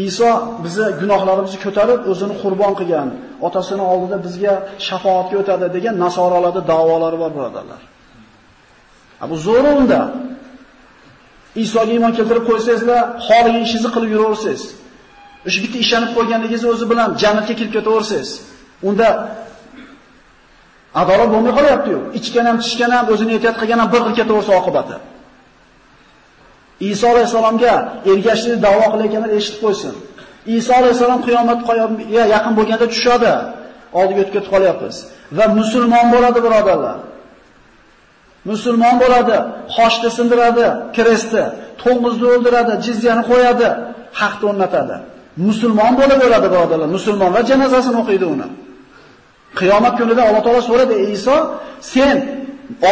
Iso bizni gunohlarimizni ko'tarib o'zini qurbon qilgan, otasini oldida bizga shafoatga o'tadi degan nasoralarda da'volari bor birodarlar. Bu zo'r unda. Isoga iymon keltirib qo'ysangizlar, xohlagan qilib yuraversangiz. O'sha bitta ishonib qo'yganingiz o'zi bilan jannatga kirib ketaversangiz, unda adolat bo'lmay qolyapti-yu. Ichgan ham, tishgan ham, o'zini ehtiyot qilgan ham bir xil ketaversa oqibati. Iso alayhisalomga ergashishni da'vo qilayotganlar eshitib qo'ysin. Iso alayhisalom qiyomat qoyamiga yaqin bo'lganda tushadi. Oldiga o'tib ketib qolyapmiz. Va musulmon bo'ladi birodarlar. Musulmon bo'ladi, qoshni sindiradi, krestni, to'ng'izni o'ldiradi, jizyani qo'yadi, haqni o'rnatadi. Musulmon bo'lib o'ladi birodarlar. Musulmonlar janozasini o'qiydi uni. Qiyomat kunida Alloh taolo so'radi: "Iso, sen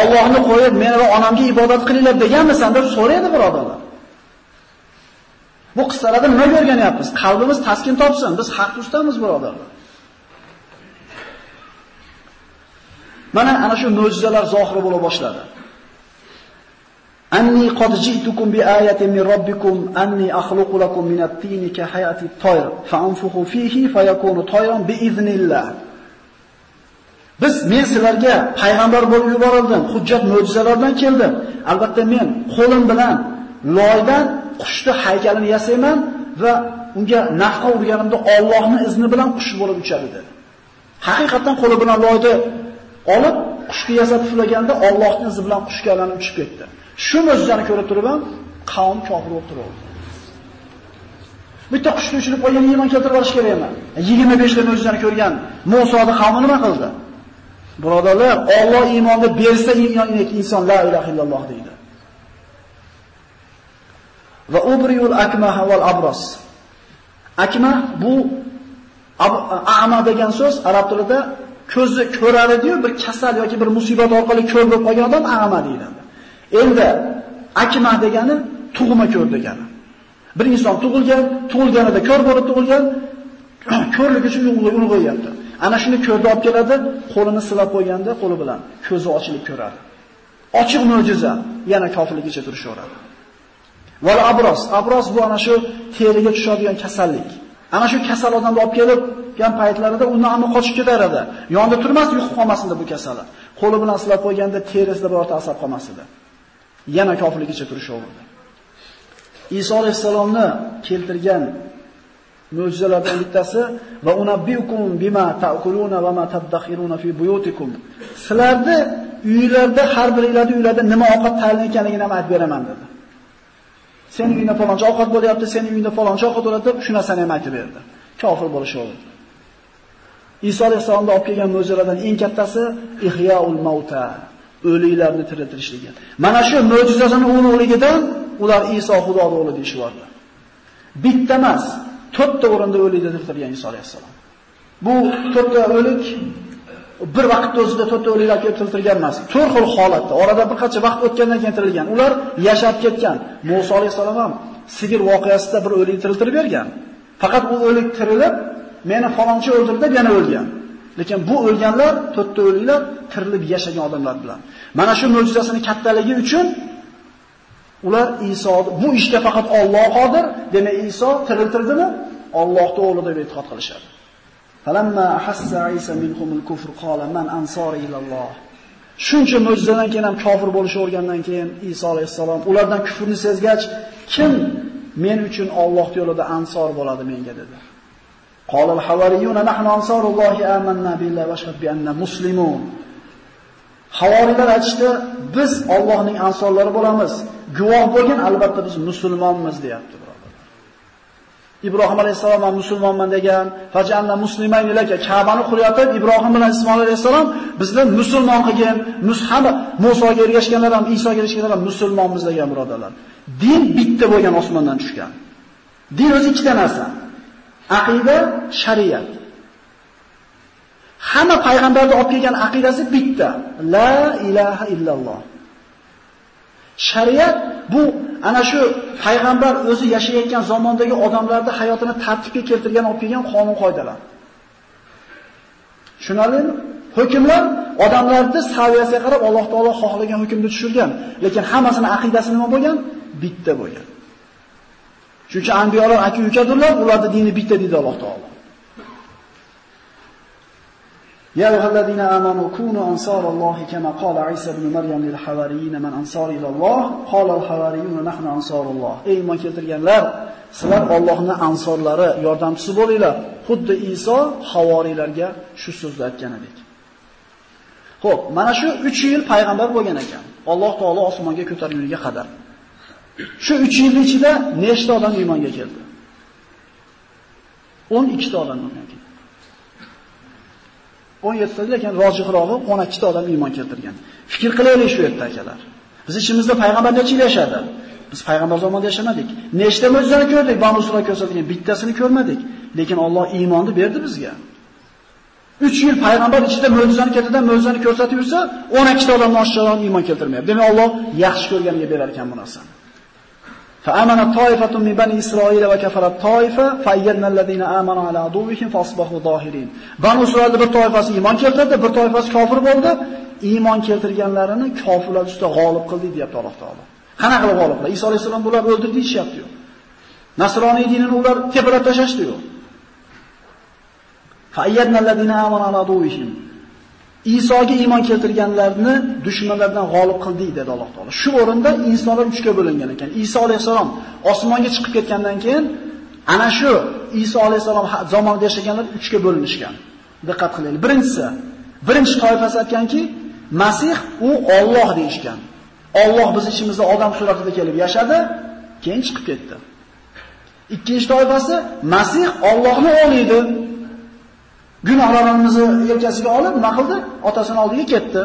Allohni qo'yib meni va onamga ibodat qilinglar deganmisan?" deb so'raydi birodarlar. Bu qissalarda nima o'rganyapmiz? Qalbimiz taskin topsin, biz haq ustamiz birodarlar. Mana ana shu mo'jizalar zohir bo'la boshladi. Anni qad ji'tukum bi ayatin min robbikum anni akhluqu lakum min at-tini ka hayati at-tayr fa anfukhu fihi fayakunu tayran bi iznillah. Biz men sizlarga payg'ambar bo'lib yuborildim, hujjat mo'jizalar bilan keldim. Albatta men qo'lim bilan loydan qushni haykalini yasayman va unga naqqa urganimda Allohning izni bilan qush bo'lib uchadi dedi. Haqiqatan qo'li bilan loyni olib qushni yasab puflaganda Allohning izni bilan qushga aylanib uchib ketdi. Shu mo'jizani ko'rib turib ham qavm kofir bo'lib turadi. Bitta qushni uchirib qo'ygan iymon keltirib olish kerak emas. 25 ta mo'jizani ko'rgan Musoning qavmi nima qildi? Birodarlar, Alloh iymonni bersa inson la ilaha illalloh deydi. Va ubriyul akmaha val abros. Akma bu a'ma degan so'z arab tilida ko'zi ko'radi edi bir kasal yoki bir musibat orqali ko'r bo'lib qolgan odam a'ma deyiladi. Endi akma degani tug'ma ko'r degani. Bir inson tug'ilgan, tug'ilganida ko'r bo'lib tug'ilgan, ko'rlik uchun ulg'ayapti. Ana shuni ko'rda olib keladi, qo'lini silab qo'yganda qo'li bilan ko'zi ochilib ko'radi. Ochiq mo'jiza, yana kofirligicha turishaveradi. Val abros, abros bu ana shu teriga tushadigan kasallik. Ana shu kasal odamni olib kelib gan paytlarida undan ham qochib ketar edi. Yonda turmas, yuqib qolmasin bu kasali. Qo'li bilan silab qo'yganda terisida birorta asab qolmas edi. Yana kofirligicha turishaverdi. Iso alayhisalomni keltirgan mo'jizalardan bittasi va unabbiukum bima ta'kuluna va ma tadakhiruna fi buyutikum. Sizlarni uylarda har biringizning uylarda nima ovqat tayyorlanganligini ham aytib beraman dedi. Sening uyingda faloncha ovqat bo'lyapti, sening uyingda faloncha ovqat bo'ladi deb shu narsani ham aytib berdi. Kofir bo'lishaverdi. Iso alayhisalomda olib kelgan mo'jizalardan eng kattasi ihyaul mauta, o'liklarni tiriltirishligi. Mana shu mo'jizasini ulug'ligidan ular Iso xudo o'g'li deyishyapti. Bitta emas, to'rtta o'rinda o'likni tiriltirgan Iso alayhisalom. Bu to'rtta o'lik bir vaqtda o'zida to'rtta o'liklar kelib tiriltirgan emas. To'rt xil holatda, orada bir qancha vaqt o'tgandan keyin tirilgan. Ular yashab ketgan. Musa alayhisalom ham sigir voqeasida bir o'lik tiriltirib bergan. Faqat u o'lik tirilib, meni falonchi o'ldirdi deb yana o'lgan. Lekin bu o'lganlar, to'rtta o'liklar tirilib yashagan odamlar bilan. Mana shu mo'jizasini kattaligi uchun ular Iso bu ishga faqat Alloh qodir, demak Iso tiriltirdimi? Allohning o'g'li deb e'tiqod qilishadi. Falamma hassa Isa minhumul kufr qala man ansori ilalloh. Shuncha mo'jizadan keyin ham kofir bo'lish o'rgandan keyin Iso alayhisalom ulardan kufrni sezgach, kim men uchun Alloh yo'lida ansor bo'ladi menga dedi. Qala al-havariyun nahnu ansarullohi amanna billahi va shahid bi anna muslimun. Havoriylar aytishdi, biz Allohning ansorlari bo'lamiz. Guvoh bo'lgan albatta biz musulmonmiz deyapti. Ibrohim alayhisalom ham musulmonman degan, fajanna musliman ilaka Ka'bani quryapti. Ibrohim bilan Ismoil alayhisalom bizni musulmon qilgan, mushama Musoga ergashganlar ham, Isoga ergashganlar ham musulmonmiz degan birodarlar. Din bitta bo'lgan osmondan tushgan. Din o'zi ikkita narsa. Aqida, shariat. Hamma payg'ambarda olib kelgan aqidasi bitta. La ilaha illalloh. Shariat bu ana shu payg'ambar o'zi yashayotgan zamondagi odamlarning hayotini tartibga keltirgan olib kelgan qonun qoidalar. Tushunarlimi? Hukmlar odamlarning saviyasiga qarab Alloh taolo xohlagan hukmni tushirgan, lekin hammasini aqidasi nima bo'lgan? Bitta bo'lgan. Chunki anbiyolar aka-ukadirlar, ularning dini bitta deydi Alloh taolo. يا أيها الذين آمنوا كونوا أنصار الله كما قال عيسى بن مريم للحواريين من أنصار إلى الله قال الحواريون نحن أنصار الله ey iymon keltirganlar sizlar Allohning ansorlari yordamchisi bo'linglar xuddi Iso havoriylarga shu so'zni aytgan edik Xo'p, mana shu 3 yil payg'ambar bo'lgan ekan. Alloh taolo osmonga ko'tarilganiga qadar. Shu 3 yil ichida nechta odam iymonga keldi? 12 ta odam iymonga keldi. 17 ta lekin rojihroqi 12 ta odam iymon keltirgan. Fikr qilaylik shu yerda akalar. Biz ichimizda payg'ambar necha yil yashadi? Biz payg'ambar zamonida yashamadik. Nechta mo'jizani ko'rdik? Banu Sura ko'rsatilgan bittasini ko'rmadik. Lekin Alloh iymonni berdi bizga. 3 yil payg'ambar ichida mo'jizani ketidan mo'jizani ko'rsatib yursa, 12 ta odamdan oshiqroq iymon keltirmayapti. Demak, Alloh yaxshi ko'rganiga berar ekan bu narsani. فآمن طائفة من بني إسرائيل وكفرت طائفة فأيدنا الذين آمنوا على عدوهم فأصبحوا ظاهرين. Banu Isroilda bir toifasi iymon keltirdi, bir toifasi kofir bo'ldi. Iymon keltirganlarini kofirlar ustida g'olib qildi, deyapti Alloh taolo. Qanaqa qilib g'olib qildi? Iso alayhisalom bular o'ldirdi deyishyapti-yu. Nasroniy dinini ular tepalab tashlashdi-yu. فأيدنا الذين آمنوا على عدوهم Isoga iymon keltirganlarni dushmanlardan g'olib qildik dedi Alloh taolo. Shu o'rinda insonlar uchga bo'lingan ekan. Iso alayhisalom osmonga chiqib ketgandan keyin ana shu Iso alayhisalom zamonida yashaganlar uchga bo'linishgan. Diqqat qilinglar. Birinchisi, birinchi toifasi aytganki, Masih u Alloh deyishgan. Alloh biz ichimizda odam suratida kelib yashadi, keyin chiqib ketdi. Ikkinchi toifasi Masih Allohni o'g'li edi. Gunohlarimizni yelkasiga olib, nima qildi? Otasini oldiga ketdi.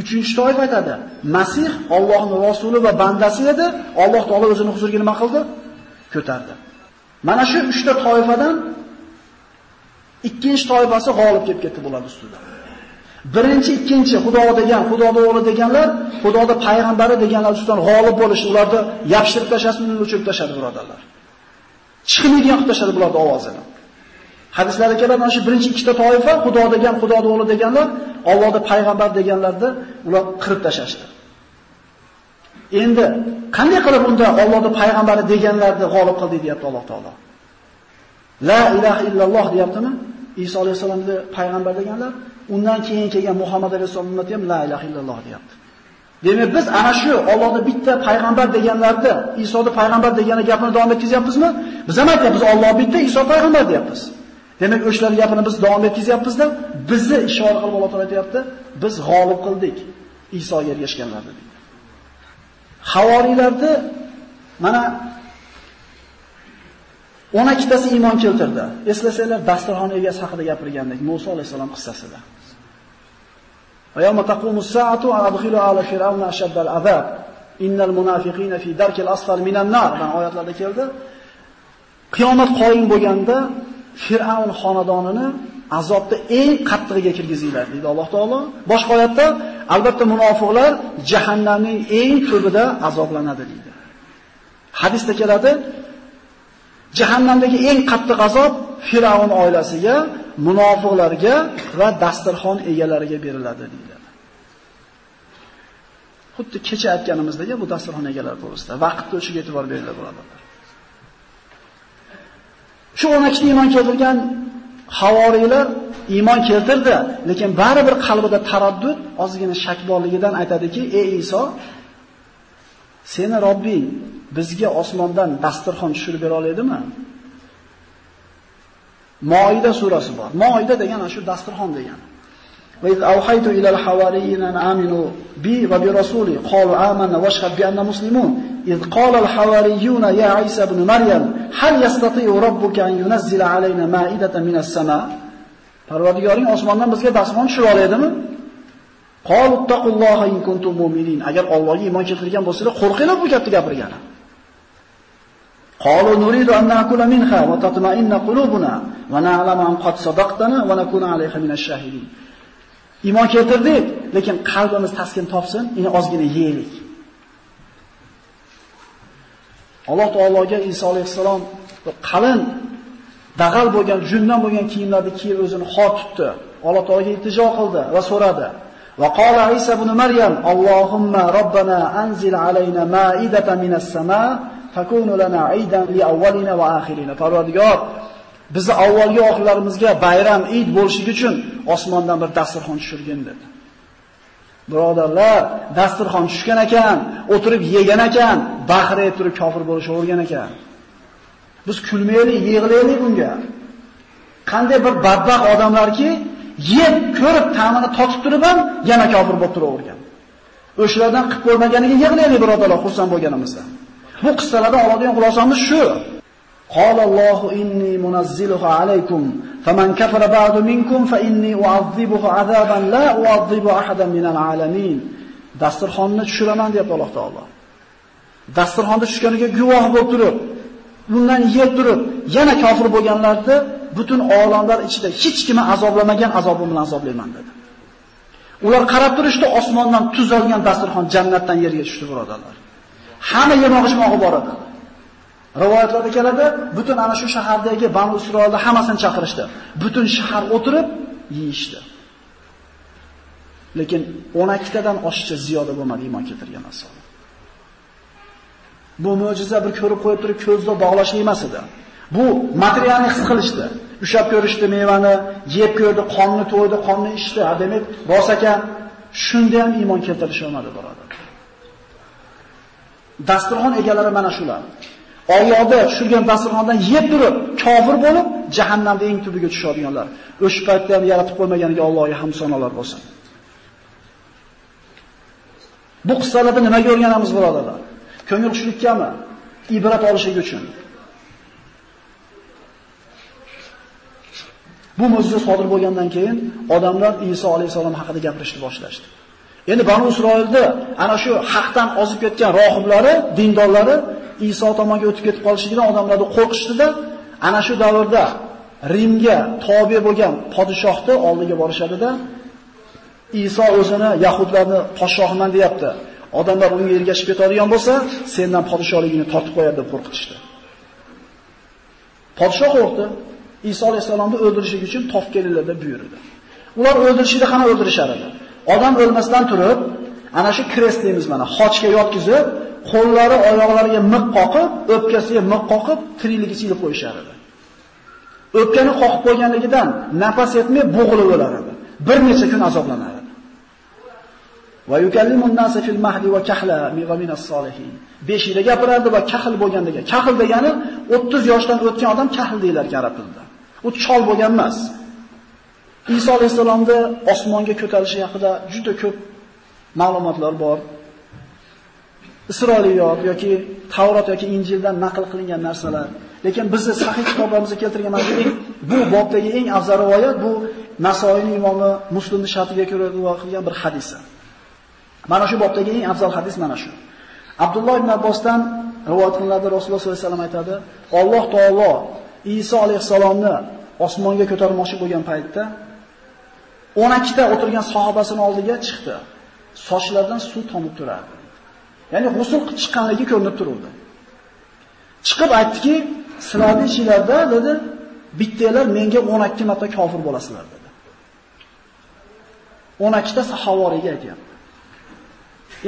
Uchinchi toifa aytadi. Masih Allohning rasuli va bandasi edi. Alloh taolo o'zini huzuriga nima qildi? Ko'tardi. Mana shu 3 ta toifadan ikkinchi toifasi g'olib kelib ketdi bular ustida. Birinchi, ikkinchi Xudo degan, Xudoning o'g'li deganlar, Xudoda payg'ambari deganlar ustidan g'olib bo'lish, ularni yapshirib tashlashni o'chirib tashladi birodarlar. Chiqmaydigan qilib tashladi bularning ovozini. Hadislarda keladi, mana shu birinchi ikkita toifa Xudo degan, Xudoning o'g'li deganlar, Allohda payg'ambar deganlarda ular qirib tashlashdi. Endi qanday qilib unda Allohda payg'ambari deganlarni g'olib qildi deyapti Alloh taolo. La ilaha illalloh deyaptimi? Iso alayhisolamni payg'ambar deganlar, undan keyin kelgan Muhammad alayhisolam ummati ham la ilaha illalloh deyapti. Demak, biz ana shu Allohning bitta payg'ambar deganlarda, Isoni payg'ambar degan gapini davom etkazyapmizmi? Biz ham aytyapmiz, Alloh bitta, Iso payg'ambar deyapmiz. Demak, o'shalar gapini biz davom etkazyapmizda, bizni ishora qilib Alloh taolo aytayapti, biz g'olib qildik Isoga ergashganlarni deydi. Havoriylarni mana 12 tasi iymon keltirdi. Eslasanglar, dasturxon egasi haqida gapirgandik Musa alayhisalom qissasida. Va yawma taqumus sa'atu adkhilu ala fir'auna ashadda al-azab. Innal munafiqina fi darkil asfal minan nar. Dan oyatlarda keldi. Qiyomat qoyim bo'lganda Fir'avn xonadonini azobda eng qattig'iga kirgizinglar deydi Alloh taolo. Boshqa oyatda albatta munofiqlar jahannamning eng ko'pida azoblanadi deydi. Hadisda keladi, jahannamdagi eng qattiq azob Fir'avn oilasiga, munofiqlarga va dasturxon egalariga beriladi deydi. Xuddi kecha aytganimizdagi bu dasturxon egalari to'g'risida vaqtda o'shiga e'tibor beriladi birodarlar. Shu 12 iymon keltirgan havoriylar iymon keltirdi, lekin baribir qalbida taraddud, ozgina shak borligidan aytadiki, "Ey Iso, seni Robbing bizga osmondan dasturxon tushirib bera oladimi?" Moida surasi bor. Moida degan ana shu dasturxon degani. وإذ أوحيت إلى الحواريين أن آمنوا بي وبرسولي قالوا آمنا واشهد بأننا مسلمون إذ قال الحواريون يا عيسى بن مريم هل يستطيع ربك أن ينزل علينا مائدة من السماء an yunazzila alayna ma'idatan minas sama Parvardigoring osmondan bizga dasturxon tushirib oladimi? Qalu taqulloha in kuntum mu'minin. Agar Allohga iymon keltirgan bo'lsanglar, qo'rqinglar bu gapni gapirgani. Qalu nuridu an na'kula minha wa tatma'inna qulubuna va na'lamu an qad sadaqtana nakuna alayha minash shahidin. Iymon keltirdik, lekin qalbimiz taskin topsin, yana ozgina yeylik. Alloh taologa Iso alayhissalom qalin dag'al bo'lgan, jundan bo'lgan kiyimlarni kiyib o'zini xor tutdi. Alloh taologa iltijo qildi va so'radi. Va qala Isa ibn Maryam, Allohumma robbana anzil alayna ma'idatan minas sama takunu lana aidan li awwalina va akhirina. Parvardigor, bizni avvalgi oxirlarimizga bayram, id bo'lishligi uchun osmondan bir dasturxon tushirgin dedi. Birodarlar, dasturxon tushgan ekan, o'tirib yegan ekan, bahra turib kofir bo'lish o'rgan ekan. Biz kulmaylik, yig'laylik bunga. Qanday bir badbaxt odamlarki, yeb, ko'rib, ta'mini totib turib ham yana kofir bo'lib turavergan. O'shalardan qilib ko'rmaganiga yig'laylik birodarlar, xursand bo'lganimizdan. Bu qissalardan oladigan xulosamiz shu. قال الله إني منزلها عليكم فمن كفر بعد منكم فإني أعذبه عذابا لا أعذب أحدا من العالمين dasturxonni tushiraman deyapti Alloh taolo. Dasturxonda tushganiga guvoh bo'lib turib, bundan yeb turib, yana kofir bo'lganlarni butun olamlar ichida hech kimni azoblamagan azobim bilan azoblayman dedi. Ular qarab turishdi, osmondan tuzalgan dasturxon jannatdan yerga tushdi birodarlar. Hamma yemoq ichmog'i bor edi. Rivoyatlarda keladi, butun ana shu shahardagi Banu Isroilni hammasini chaqirishdi. Butun shahar o'tirib yeyishdi. Lekin 12 tadan oshiqcha ziyoda bo'lmadi iymon keltirgan asol. Bu mo'jiza bir ko'rib qo'yib turib ko'zda bog'lash emas edi. Bu materialni his qilishdi. Ushab ko'rishdi mevani, yeb ko'rdi, qonni to'ydi, qonni ichdi. Demak, rost ekan, shunda ham iymon keltirish olmadi birodar. Dasturxon egalari mana shular. Oyog'ida tushirgan dasturxondan yeb turib, kofir bo'lib, jahannamda eng tubiga tushadiganlar. O'sha paytda ham yaratib qo'ymaganiga Allohga hamsonalar sanolar bo'lsin. Bu qissalarda nimaga o'rganamiz birodarlar? Ko'ngil xushlikkami? Ibrat olishlik uchun. Bu mo'jiza sodir bo'lgandan keyin odamlar Iso alayhisalom haqida gapirishni boshlashdi. Endi Banu Isroilda ana shu haqdan ozib ketgan rohiblari, dindorlari Iso tomonga o'tib ketib qolishidan odamlarni qo'rqishdida, ana shu davrda Rimga tobe bo'lgan podshohni oldiga borishadida Iso o'zini yahudlarni podshohiman deyapti. Odamlar unga ergashib ketadigan bo'lsa, sendan podshohligini tortib qo'yadi deb qo'rqitishdi. Podshoh qo'rqdi. Iso alayhisalomni o'ldirish uchun top kelinglar deb buyurdi. Ular o'ldirishida qana o'ldirishar edi. Odam o'lmasdan turib, ana shu krest deymiz mana, xochga yotkizib, qo'llari oyoqlariga miq qoqib, o'pkasiga miq qoqib, tirikligiga silib qo'yishar edi. O'pkani qoqib qo'yganligidan nafas etmay bo'g'ilib o'lar edi. Bir necha kun azoblanar edi. Va yukallimun nasa fil mahdi va kahla min as-solihin. yilda gapirardi va kahl bo'lgandagi. Kahl degani 30 yoshdan o'tgan odam kahl deylar arab tilida. U chol bo'lgan emas. Iso alayhisolamni osmonga ko'tarilishi haqida juda ko'p ma'lumotlar bor. Isroiliyot yoki Tavrot yoki Injildan naql qilingan narsalar. Lekin bizni sahih kitoblarimizga keltirgan mana bu bobdagi eng afzal rivoyat bu Nasoiyning imomi Muslimning shartiga ko'ra rivoyat qilgan bir hadisi. Mana shu bobdagi eng afzal hadis mana shu. Abdulloh ibn Abbosdan rivoyat qilinadi Rasululloh sollallohu alayhi vasallam aytadi, Alloh taolo Iso alayhisalomni osmonga ko'tarmoqchi bo'lgan paytda 12 ta o'tirgan sahobasini oldiga chiqdi. Sochlaridan suv tomib turardi. Ya'ni g'usul chiqqanligi ko'rinib turibdi. Chiqib aytdiki, sizlarning ichinglarda dedi, bittalar menga 12 marta kofir bo'lasizlar dedi. 12 ta sahovoriga aytyapti.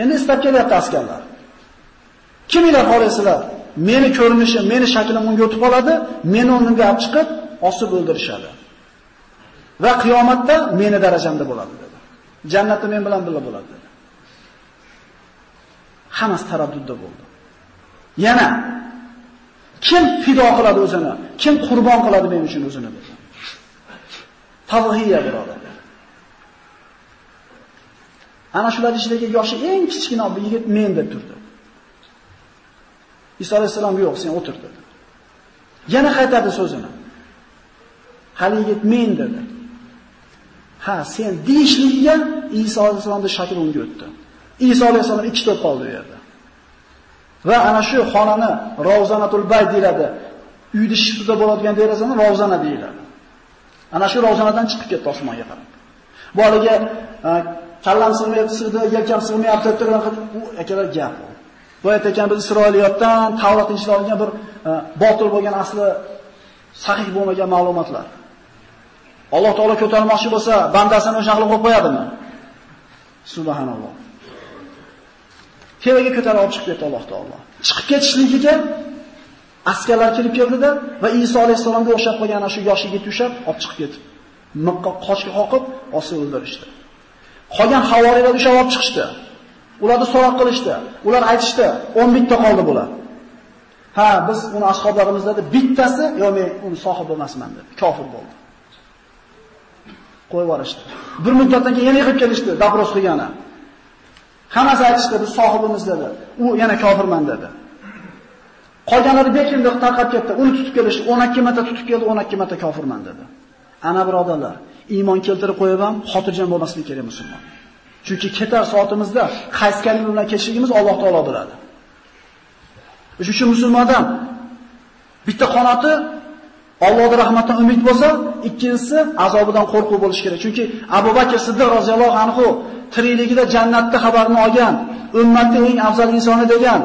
Endi istab kelyapti askarlar. Kimlar xohlasizlar? Meni ko'rinishim, meni shaklim unga o'tib qoladi, meni o'rnimga olib chiqib, osib o'ldirishadi. Va qiyomatda meni darajamda bo'ladi dedi. Jannatda men bilan birga bo'ladi. Hammasi taraddudda bo'ldi. Yana kim fido qiladi o'zini? Kim qurbon qiladi men uchun o'zini dedi. Tavhiya birodarlar. Ana shular ichidagi yoshi eng kichkina bir yigit men deb turdi. Isa alayhisalom yo'q, sen o'tir dedi. Yana qaytardi so'zini. Hali yigit men dedi. Ha, sen deyishligiga Isa alayhisalomning shakli unga o'tdi. Iso alayhisalom ikki to'p qoldi u yerda. Va ana shu xonani Ravzanatul Bayt deyiladi. Uyni shiftida bo'ladigan derazani Ravzana deyiladi. Ana shu Ravzanadan chiqib ketdi osmonga qarab. Bu haliga e, kallam sig'mayapti, sig'di, yelkam sig'mayapti deb turgan u akalar gap. Bu ekan biz Isroiliyotdan, Tavrat ichida olgan bir e, botil bo'lgan asli sahih bo'lmagan ma'lumotlar. Alloh taolo ko'tarmoqchi bo'lsa, bandasini o'sha qilib qo'yib qo'yadimi? Subhanalloh. Tevaga ko'tarib olib chiqib ketdi Alloh taolo. Chiqib ketishligiga askarlar kirib keldida va Iso alayhisolamga o'xshab qolgan ana shu yosh yigit ushab olib chiqib ketdi. Miqqa qochga qoqib, osib o'ldirishdi. Qolgan havoriylar o'sha olib chiqishdi. Ularni so'roq qilishdi. Ular aytishdi, 11 ta qoldi bular. Ha, biz uni ashoblarimizda bittasi, yo men uni sohib emasman dedi. Kofir bo'ldi. Qo'yib yuborishdi. Bir muddatdan keyin yana yig'ib kelishdi, dabros qilgani. Hammasi aytishdi, biz sohibimiz dedi. U yana kofirman dedi. Qolganlari bekindi tarqab ketdi. Uni tutib kelish 12 marta tutib keldi, 12 marta kofirman dedi. Ana birodarlar, iymon keltirib qo'yib ham xotirjam bo'lmaslik kerak musulmon. Chunki ketar soatimizda qaysi kalima bilan ketishligimiz Alloh taolo biladi. Shuning uchun musulmondan bitta qanoti Allohning rahmatidan umid bo'lsa, ikkinchisi azobidan qo'rquv bo'lish kerak. Chunki Abu Bakr Siddiq roziyallohu anhu tirikligida jannatda xabarini olgan, ummatning eng afzal insoni degan,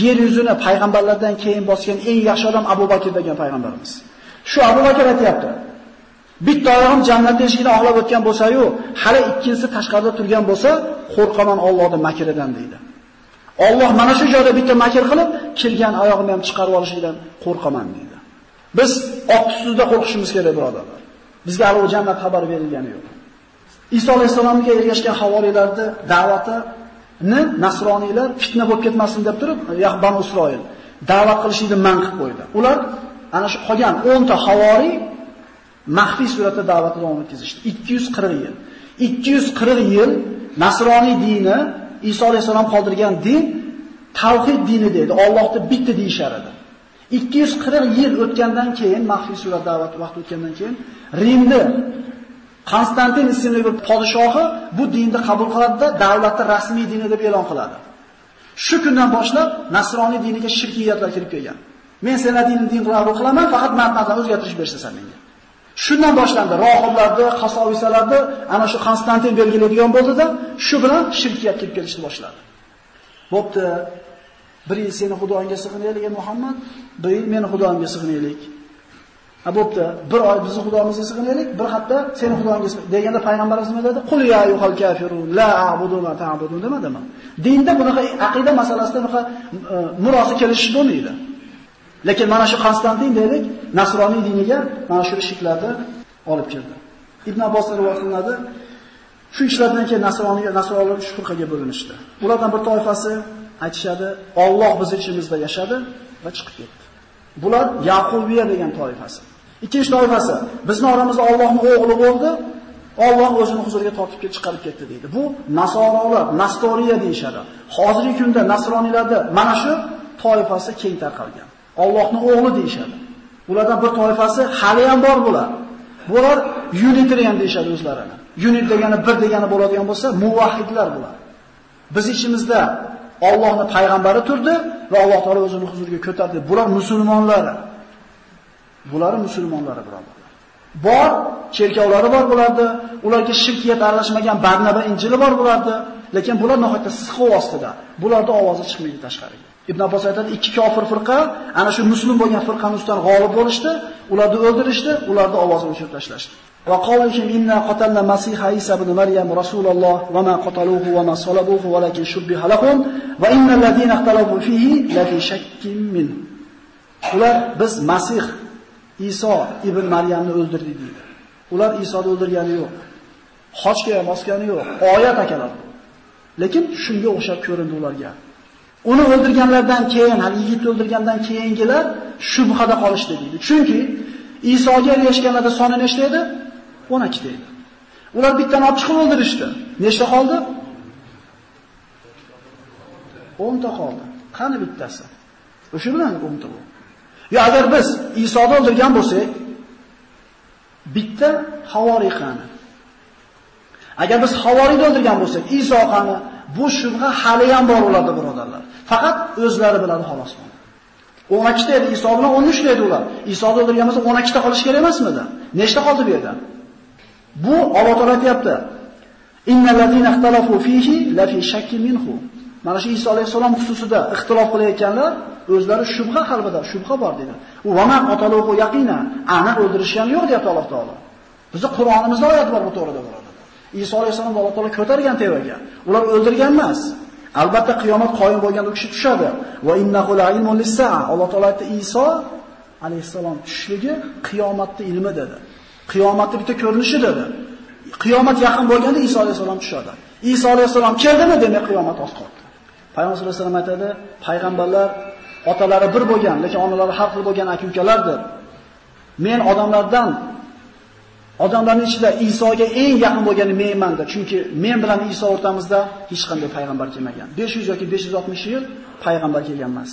yer yuzini payg'ambarlardan keyin bosgan eng yaxshi odam Abu Bakr degan payg'ambarimiz. Shu Abu Bakr aytayapti. Bitta oyog'im jannat eshigidan og'lab o'tgan bo'lsa-yu, hali ikkinchisi tashqarida turgan bo'lsa, qo'rqaman Allohning makridan deydi. Alloh mana shu joyda bitta makr qilib, kirgan oyog'imni ham chiqarib olishidan qo'rqaman deydi. Biz oq tusda qo'rqishimiz kerak, birodarlar. Bizga hali jannat xabari berilgani yo'q. Iso alayhisolamga ergashgan havoriylarni da'vatini nasroniylar fitna bo'lib ketmasin deb turib, Banu Isroil da'vat qilishni man qilib qo'ydi. Ular ana shu qolgan 10 ta havoriy maxfiy suratda da'vatni davom etkazishdi. 240 yil. 240 yil nasroniy dini, Iso alayhisalom qoldirgan din tavhid dini dedi. Allohni bitta deyishar edi. 240 yil o'tgandan keyin maxfiy surat da'vat vaqt o'tgandan keyin Rimni Konstantin ismli bir podshohi bu dinni qabul qiladi-da, davlatni rasmiy dini deb e'lon qiladi. Shu kundan boshlab nasroniy diniga shirkiyatlar kirib kelgan. Men seni dinni din qilib qilaman, faqat matndan o'zgartirish bersasan menga. Shundan boshlandi. Rohiblarni, qasovisalarni ana shu Konstantin belgilaydigan bo'ldida, shu bilan shirkiyat kirib kelishni boshladi. Bo'pti. Bir yil seni xudoingga sig'inaylik, Muhammad, bir yil meni xudoimga sig'inaylik. Ha bo'pti. Bir oy bizni xudomizga sig'inaylik, bir hafta seni Xudongga deganda payg'ambarimiz nima dedi? Qul ya ayyuhal kafirun la a'budu ma ta'budun demadimi? Dinda bunaqa aqida masalasida bunaqa e, murosa kelishish bo'lmaydi. Lekin mana shu Konstantin deylik, nasroniy diniga mana shu ishlarni olib keldi. Ibn Abbos rivoyat qilinadi. Shu ishlardan keyin nasroniy nasronlar uch firqaga bo'linishdi. Ulardan bir toifasi aytishadi, Alloh biz ichimizda yashadi va chiqib ketdi. Bular Yaqubiya degan toifasi. Ikkinchi toifasi, bizning oramizda Allohning o'g'li bo'ldi, Alloh o'zini huzuriga tortib kelib chiqarib ketdi deydi. Bu nasorolar, nastoriya deyshadi. Hozirgi kunda nasroniylarda mana shu toifasi keng tarqalgan. Allohning o'g'li deyshadi. Ulardan bir toifasi hali ham bor bular. Bular unitarian deyshadi o'zlarini. Unit degani bir degani bo'ladigan bo'lsa, muvahhidlar bular. Biz ichimizda Allohning payg'ambari turdi va Alloh taolo o'zini huzuriga ko'tardi. Bular musulmonlar. Bular musulmonlari birodarlar. Bor, cherkovlari bor bo'lardi, ularga shirkiyat aralashmagan Barnaba Injili bor bo'lardi, lekin bular nihoyatda siqov ostida. Bularda ovozi chiqmaydi tashqariga. Ibn Abbos aytadi, ikki kofir firqa ana shu musulmon bo'lgan firqaning ustidan g'olib bo'lishdi, ularni o'ldirishdi, ularni ovozini o'chirib tashlashdi. Va qolishim inna qatalna Masiha Isa ibn Maryam rasululloh va ma qataluhu va ma salabuhu valakin shubbiha lahum va innal ladina ikhtalafu fihi la fi shakkin min. Ular biz Masih Iso ibn Maryamni o'ldirdi deydi. Ular Isoni o'ldirgani yo'q. Xochga bosgani yo'q. Oyat akalar. Lekin shunga o'xshab ko'rindi ularga. Uni o'ldirganlardan keyin, hali yigitni o'ldirgandan keyingilar shubhada qolishdi deydi. Chunki Isoga ergashganlarda soni nechta edi? 12 ta edi. Ular bittani olib chiqib o'ldirishdi. Nechta qoldi? 10 ta qoldi. Qani bittasi? O'sha bilan 10 ta bo'ldi. Yo agar biz Isoni o'ldirgan bo'lsak, bitta havoriy qani. Agar biz havoriyni o'ldirgan bo'lsak, Iso qani, bu shubha hali ham bor ularda birodarlar. Faqat o'zlari biladi xolos. 12 ta edi Iso bilan 13 ta edi ular. Isoni o'ldirgan bo'lsa 12 ta qolish kerak emasmidi? Nechta qoldi bu yerda? Bu Alloh taolo aytayapti. Innal ladina ikhtalafu fihi la fi shakkin minhu. Mana shu Iso alayhisalom xususida ixtilof qilayotganlar o'zlari shubha qalbida, shubha bor dedi. U vaman qataluhu yaqina, aniq o'ldirishi ham yo'q deyapti Alloh taolo. Bizning Qur'onimizda oyat bor bu to'g'rida birodar. Iso alayhisalom Alloh taolo ko'targan tevaga. Ular o'ldirgan emas. Albatta qiyomat qoyim bo'lganda u kishi tushadi. Va innahu la'ilmun lis-sa'a. Alloh taolo aytdi Iso alayhisalom tushishligi qiyomatni ilmi dedi. Qiyomatni bitta ko'rinishi dedi. Qiyomat yaqin bo'lganda Iso alayhisalom tushadi. Iso alayhisalom keldimi demak qiyomat oz qoldi. Payg'ambar sollallohu alayhi vasallam aytadi, payg'ambarlar otalari bir bo'lgan, lekin onalari har xil bo'lgan aka-ukalardir. Men odamlardan odamlarning ichida Isoga eng yaqin bo'lgani menman deb, chunki men bilan Iso o'rtamizda hech qanday payg'ambar kelmagan. 500 yoki 560 yil payg'ambar kelgan emas.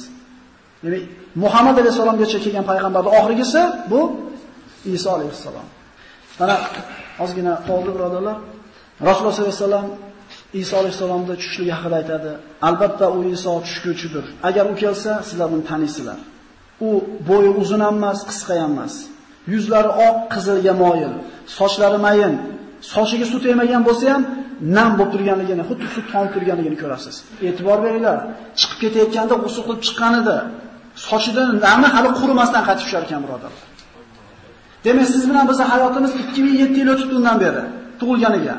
Demak, Muhammad alayhisolamgacha kelgan payg'ambarning oxirgisi bu Iso alayhisalom. Mana ozgina qoldi birodarlar. Rasululloh sollallohu alayhi vasallam Iso alayhisalomni tushishligi haqida aytadi. Albatta u Iso tushguchidir. Agar u kelsa, sizlar uni tanisizlar. U bo'yi uzun emas, qisqa ham emas. Yuzlari oq, qizilga moyil, sochlari mayin, sochiga suv tegmagan bo'lsa ham nam bo'lib turganligini, xuddi suv tomib turganligini ko'rasiz. E'tibor beringlar. Chiqib ketayotganda g'usl qilib chiqqanida. Sochidan nami hali qurimasdan qaytib tushar ekan birodarlar. Demak, siz bilan bizning hayotimiz 2007 yil o'tib undan beri tug'ilganiga.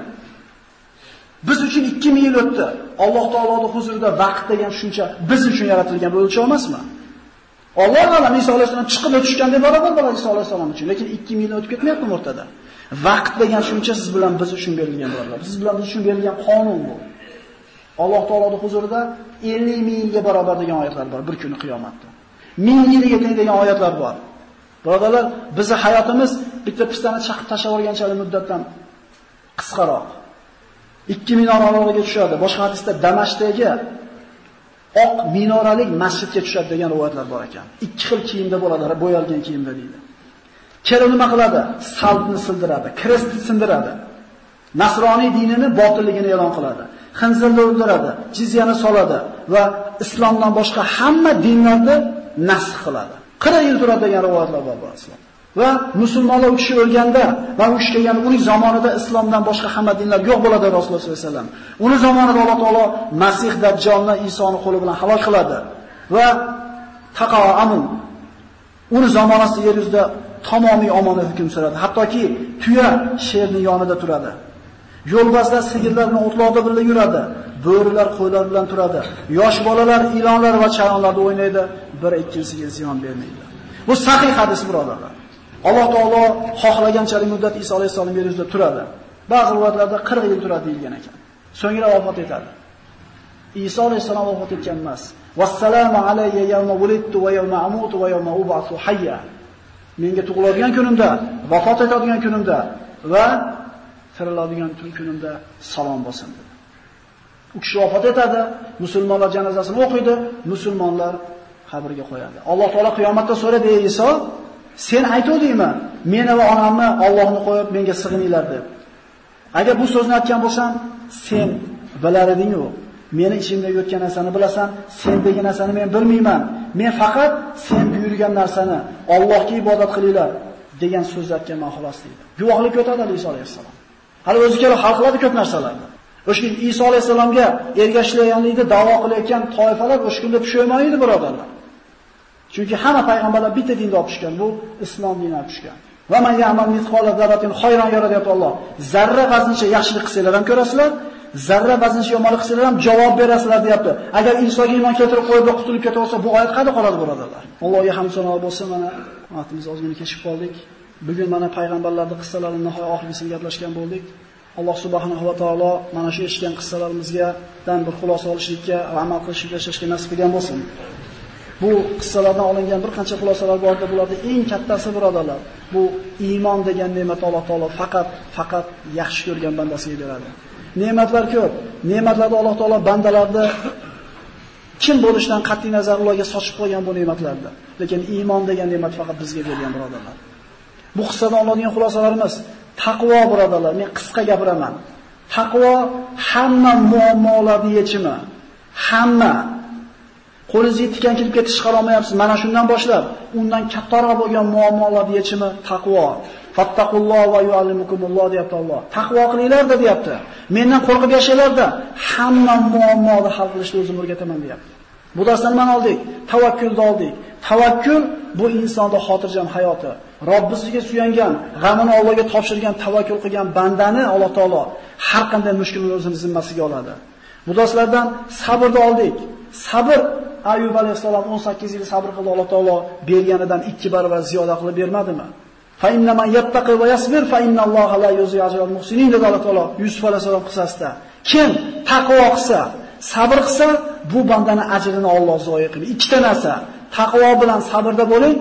Biz uchun 2000 yil o'tdi. Alloh taoloning huzurida vaqt degan shuncha biz uchun yaratilgan bir o'lchov emasmi? Alloh taolo Iso alayhisalom chiqib o'tishganda barobar bo'ladi Iso alayhisalom uchun, lekin 2000 yil o'tib ketmayapti o'rtada. Vaqt degan shuncha siz bilan biz uchun berilgan birodar. Siz bilan biz uchun berilgan qonun bu. Alloh taoloning huzurida 50 ming yilga barobar degan oyatlar bor bir kuni qiyomatda. Ming yilga teng degan oyatlar bor. Birodalar, bizning hayotimiz bitta pistani chaqib tashlab olganchalik muddatdan qisqaroq. Ikki minora tushadi. Boshqa hadisda Damashqdagi oq minoralik masjidga tushadi degan rivoyatlar bor ekan. Ikki xil kiyimda bo'ladi, bo'yalgan kiyimda deydi. Kela nima qiladi? Saltni sildiradi, kristni sindiradi. Nasroniy dinini botilligini e'lon qiladi. Xinzirni o'ldiradi, jizyani soladi va islomdan boshqa hamma dinlarni nasx qiladi. 40 yil turadi degan rivoyatlar bor bu. Va musulmonlar u kishi o'lganda va u kishi kelgan uning zamonida islomdan boshqa hamma dinlar yo'q bo'ladi Rasululloh sollallohu alayhi vasallam. Uni zamonida Alloh taolo Masih Dajjolni Isoni qo'li bilan halok qiladi va taqo amun uni zamonasida yer yuzida tamomiy omonat hukm suradi. Hattoki tuya sherning yonida turadi. Yo'lbarslar sigirlar bilan o'tloqda birga yuradi. Bo'rilar qo'ylar bilan turadi. Yosh bolalar ilonlar va charonlarda o'ynaydi, bir ikkinchisiga ziyon bermaydi. Bu sahih hadis birodarlar. Alloh taolo xohlaganchalik muddat Iso alayhisolam yer yuzida turadi. Ba'zi rivoyatlarda 40 yil turadi deilgan ekan. So'ngra vafot etadi. Iso alayhisolam vafot etgan emas. Vassalamu alayya yawma wulidtu va yawma amutu va yawma ub'athu hayya. menga tug'iladigan kunimda, vafot etadigan kunimda va tiriladigan kunimda salom bo'lsin dedi. U kishi vafot etadi, musulmonlar janozasini o'qiydi, musulmonlar qabrga qo'yadi. Alloh taolo qiyomatda so'radi, "Ey Iso, sen aytuvdingmi, meni va onamni Allohni qo'yib menga sig'ininglar deb?" Agar bu so'zni aytgan bo'lsam, sen bilar eding-ku. Meni ichimda yotgan narsani bilasan, sen degan narsani men bilmayman. Men faqat sen buyurgan narsani Allohga ibodat qilinglar degan so'zni aytganman xolos deydi. Guvohlik o'tadi Iso alayhissalom. Hali o'zi kelib hal qiladi ko'p narsalarni. O'sha Iso alayhissalomga ergashlayotganlikni da'vo qilayotgan toifalar o'sha kunda pushaymon edi birodarlar. Chunki hamma payg'ambarlar bitta dinda olib tushgan, bu islom dini olib tushgan. Va man ya'mal mithqala zarratin xayron yaratyapti Alloh. Zarra vazncha yaxshilik qilsanglar ham ko'rasizlar, zarra vazncha yomonlik qilsanglar ham javob berasizlar deyapti. Agar insonga iymon keltirib qo'yib qutulib ketaversa, bu oyat qayerda qoladi birodarlar? Allohga ham sanoat bo'lsin, mana vaqtimiz ozgina kechib qoldik. Bugun mana payg'ambarlarning qissalarini nihoyat oxirgisini gaplashgan bo'ldik. Alloh subhanahu va taolo mana shu eshitgan qissalarimizga dan bir xulosa olishlikka va amal qilishga yashashga nasib qilgan bo'lsin. Bu qissalardan olingan bir qancha xulosalar bor edi. Bularda eng kattasi birodarlar, bu iymon degan ne'mat Alloh taolo faqat faqat yaxshi ko'rgan bandasiga beradi. Ne'matlar ko'p. Ne'matlarni Alloh taolo bandalarni kim bo'lishidan qat'iy nazar ularga sochib qo'ygan bu ne'matlarni. Lekin iymon degan ne'mat faqat bizga berilgan birodarlar. Bu qissadan oladigan xulosalarimiz taqvo birodarlar. Men qisqa gapiraman. Taqvo hamma muammolarning yechimi. Hamma qo'lingizga tikan kirib ketish olmayapsiz. Mana shundan boshlab undan kattaroq bo'lgan muammolar yechimi taqvo. Fattaqulloh va yuallimukumulloh deyapti Alloh. Taqvo qilinglar deyapti. Mendan qo'rqib yashanglarda hamma muammoni hal qilishni o'zim o'rgataman deyapti. Bu darsdan mana oldik, tavakkulni oldik. Tavakkul bu insonda xotirjam hayoti. Robbisiga suyangan, g'amini Allohga topshirgan, tavakkul qilgan bandani Alloh taolo har qanday mushkulni o'zining zimmasiga oladi. Bu darslardan sabrni oldik. Sabr Ayyub alayhissalom 18 yil sabr qildi Alloh taolo berganidan 2 barobar ziyoda qilib bermadimi? Fa inna man yattaqi va yasbir fa inna Alloha la yuzi'u ajral muhsinin dedi Alloh taolo Yusuf alayhissalom qissasida. Kim taqvo qilsa, sabr qilsa, bu bandani ajrini Alloh zoyi qiladi. Ikkita narsa, taqvo bilan sabrda bo'ling,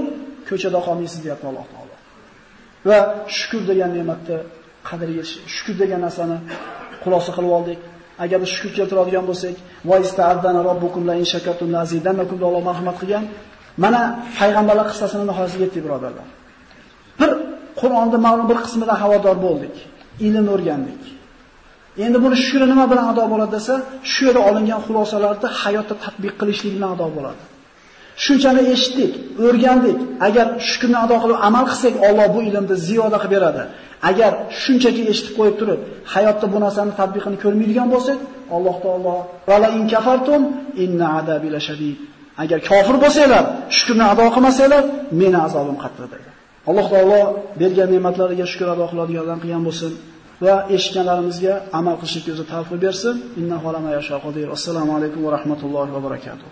ko'chada qolmaysiz deyapti Alloh taolo. Va shukr degan ne'matni qadriga shukr degan narsani xulosa qilib oldik. Agar shukr keltiradigan bo'lsak, va robbukum la in shakartum la azidannakum Alloh marhamat qilgan. Mana payg'ambarlar qissasini nihoyasiga yetdik birodarlar. Bir Qur'onda ma'lum bir qismidan xavodor bo'ldik. Ilm o'rgandik. Endi buni shukri nima bilan ado bo'ladi desa, shu yerda olingan xulosalarni hayotda tatbiq qilishlik bilan ado bo'ladi. Shunchani eshitdik, o'rgandik. Agar shukrni ado qilib amal qilsak, Alloh bu ilmni ziyoda qilib beradi. Agar shunchaki eshitib qo'yib turib, hayotda bu narsani tatbiqini ko'rmaydigan bo'lsak, Alloh taolo "Vala in kafartum inna adabi lashadid." Agar kofir bo'lsanglar, shukrni ado qilmasanglar, meni azobim qattiq dedi. Alloh taolo bergan ne'matlariga shukr ado qiladiganlardan qilgan bo'lsin va eshitganlarimizga amal qilishga o'zi tavfiq bersin. Inna holama yashaqodir. Assalomu alaykum va rahmatullohi va barakatuh.